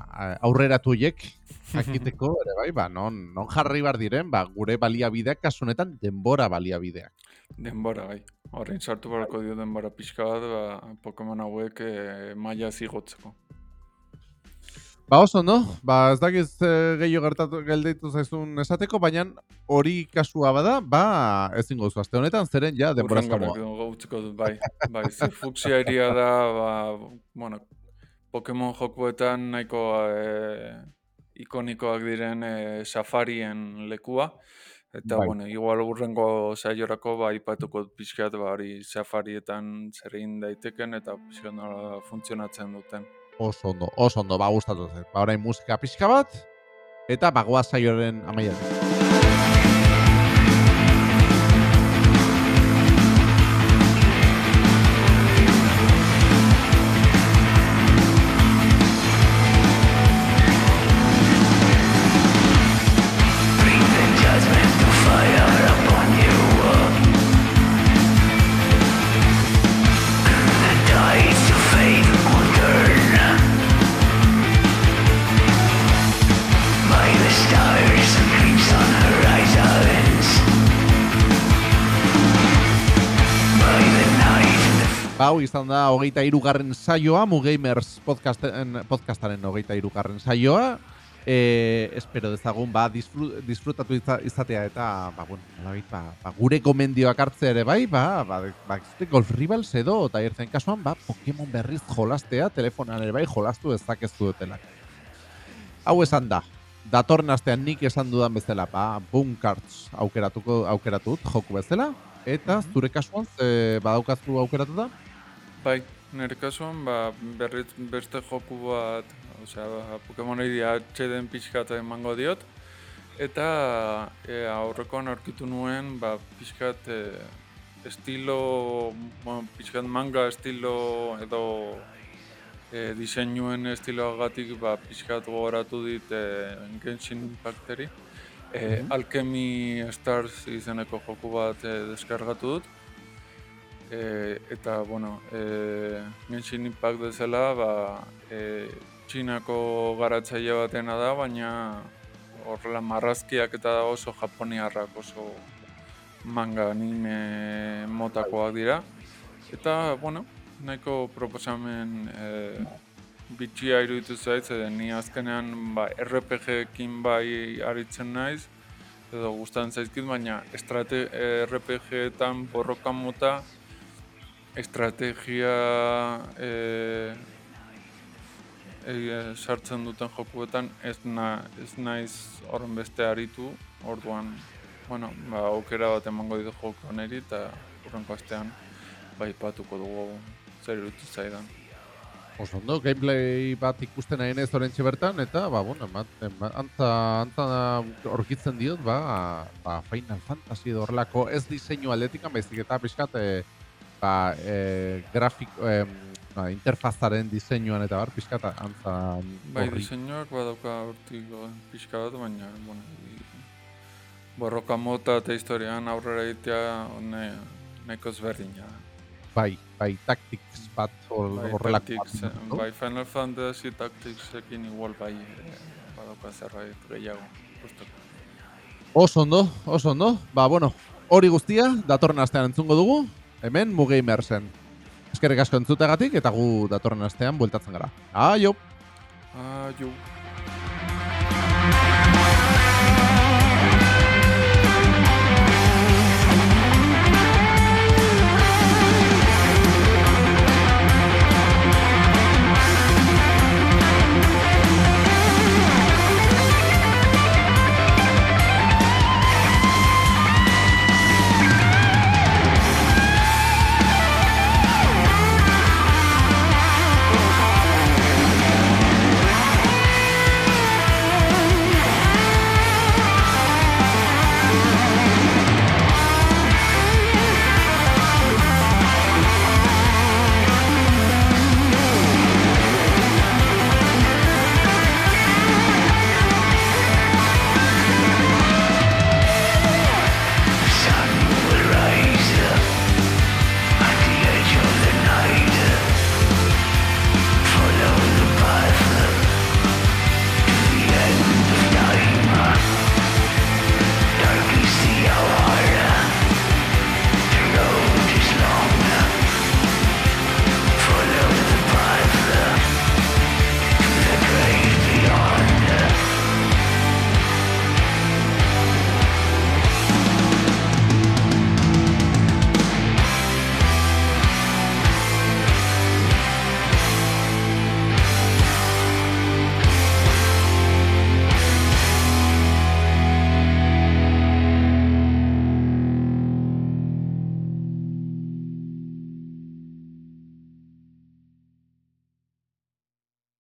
[SPEAKER 1] a, aurreratuiek jakiteko, ere bai, ba, non, non jarri bar diren, ba, gure baliabideak kasu honetan denbora baliabideak.
[SPEAKER 2] Denbora, bai. Horrein sartu barako dio denbora pixka bat, ba, Pokemon hauek e, maila zigotzeko.
[SPEAKER 1] Ba oso, no? Ba ez dakiz e, gehiago gertatu gelditu zaizun esateko, baina hori kasua bada, ba ezingo duzu aste honetan, zeren ja denbora
[SPEAKER 2] Hurrengorako
[SPEAKER 1] zamoa.
[SPEAKER 2] dugu utziko dut, bai. Bai, ze fuksia iria da, ba, bueno, Pokemon jokuetan nahiko e, ikonikoak diren e, safarien lekua. Eta,
[SPEAKER 1] Bai.
[SPEAKER 2] bueno, igual urrengo saiorako ba, ipatuko pixkat, ba, hori safarietan zer egin daiteken eta pixkat nola funtzionatzen duten.
[SPEAKER 1] Oso ondo, oso ondo, ba gustatu zait. Ba orain musika pixka bat, eta bagoa saioaren amaian. Hau izan da hogeita irugarren saioa, Mugamers podcasten, podcastaren hogeita irugarren saioa. E, espero dezagun, ba, disfru, disfrutatu iza- izatea eta, ba, bueno, nolabait, ba, ba, gure gomendioak hartzea ere bai, ba, ba, ba, Golf Rivals edo, eta irtzen kasuan, ba, Pokemon berriz jolastea, telefonan ere bai jolastu ezakeztu dutela. Hau esan da, datorren astean nik esan dudan bezala, ba, Boom Cards aukeratuko, aukeratut, joku bezala, eta zure kasuan, ze badaukazu aukeratuta?
[SPEAKER 2] Bai, nire kasuan, ba, berriz beste joku bat, osea, ba, Pokemonei atxeden pixkat emango diot, eta e, aurrekoan aurkitu nuen, ba, pixkat e, estilo, bueno, pixkat manga estilo edo e, diseinuen estiloagatik ba, pixkat gogoratu dit e, Genshin Impacteri. E,
[SPEAKER 1] Mhm.
[SPEAKER 2] Alchemy Stars izeneko joku bat e, deskargatu dut. E, eta, bueno, e, Genshin Impact bezala, ba, e, Txinako garatzaile batena da, baina horrela marrazkiak eta oso japoniarrak oso manga anime motakoak dira. Eta, bueno, nahiko proposamen e, bitxia iruditu zait, zeden ni azkenean ba, RPG-ekin bai aritzen naiz, edo gustatzen zaizkit, baina estrate, RPG-etan borroka mota, estrategia e, e, sartzen duten jokuetan ez, na, ez naiz horren beste aritu, orduan, bueno, ba, aukera bat emango ditu joko honeri eta horrenko astean bai patuko dugu zer iruditu zaidan.
[SPEAKER 1] Oso ondo, gameplay bat ikusten nahi nez orentxe bertan, eta, ba, bueno, ema- ema- antza, antza orkitzen diot, ba, ba, Final Fantasy edo horrelako ez diseinu aldetikan, baizik eta pixkat, e, ba, e, grafik, e, ba, interfazaren diseinuan eta bar, pixkat, antza
[SPEAKER 2] Bai,
[SPEAKER 1] horri.
[SPEAKER 2] diseinuak badauka hortik pixka bat, baina, bueno, borroka mota eta historian aurrera egitea ne, nahiko ezberdina. da.
[SPEAKER 1] Bai, bai, tactics bat
[SPEAKER 2] Bai,
[SPEAKER 1] horrelako
[SPEAKER 2] Tactics,
[SPEAKER 1] bat, no?
[SPEAKER 2] bai, Final Fantasy Tacticsekin igual bai eh, badauka zerbait gehiago. Gustoko.
[SPEAKER 1] Oso ondo, oso ondo. Ba, bueno, hori guztia, datorren astean entzungo dugu, hemen Mugamersen. Eskerrik asko entzutegatik eta gu datorren astean bueltatzen gara. Aio!
[SPEAKER 2] Aio.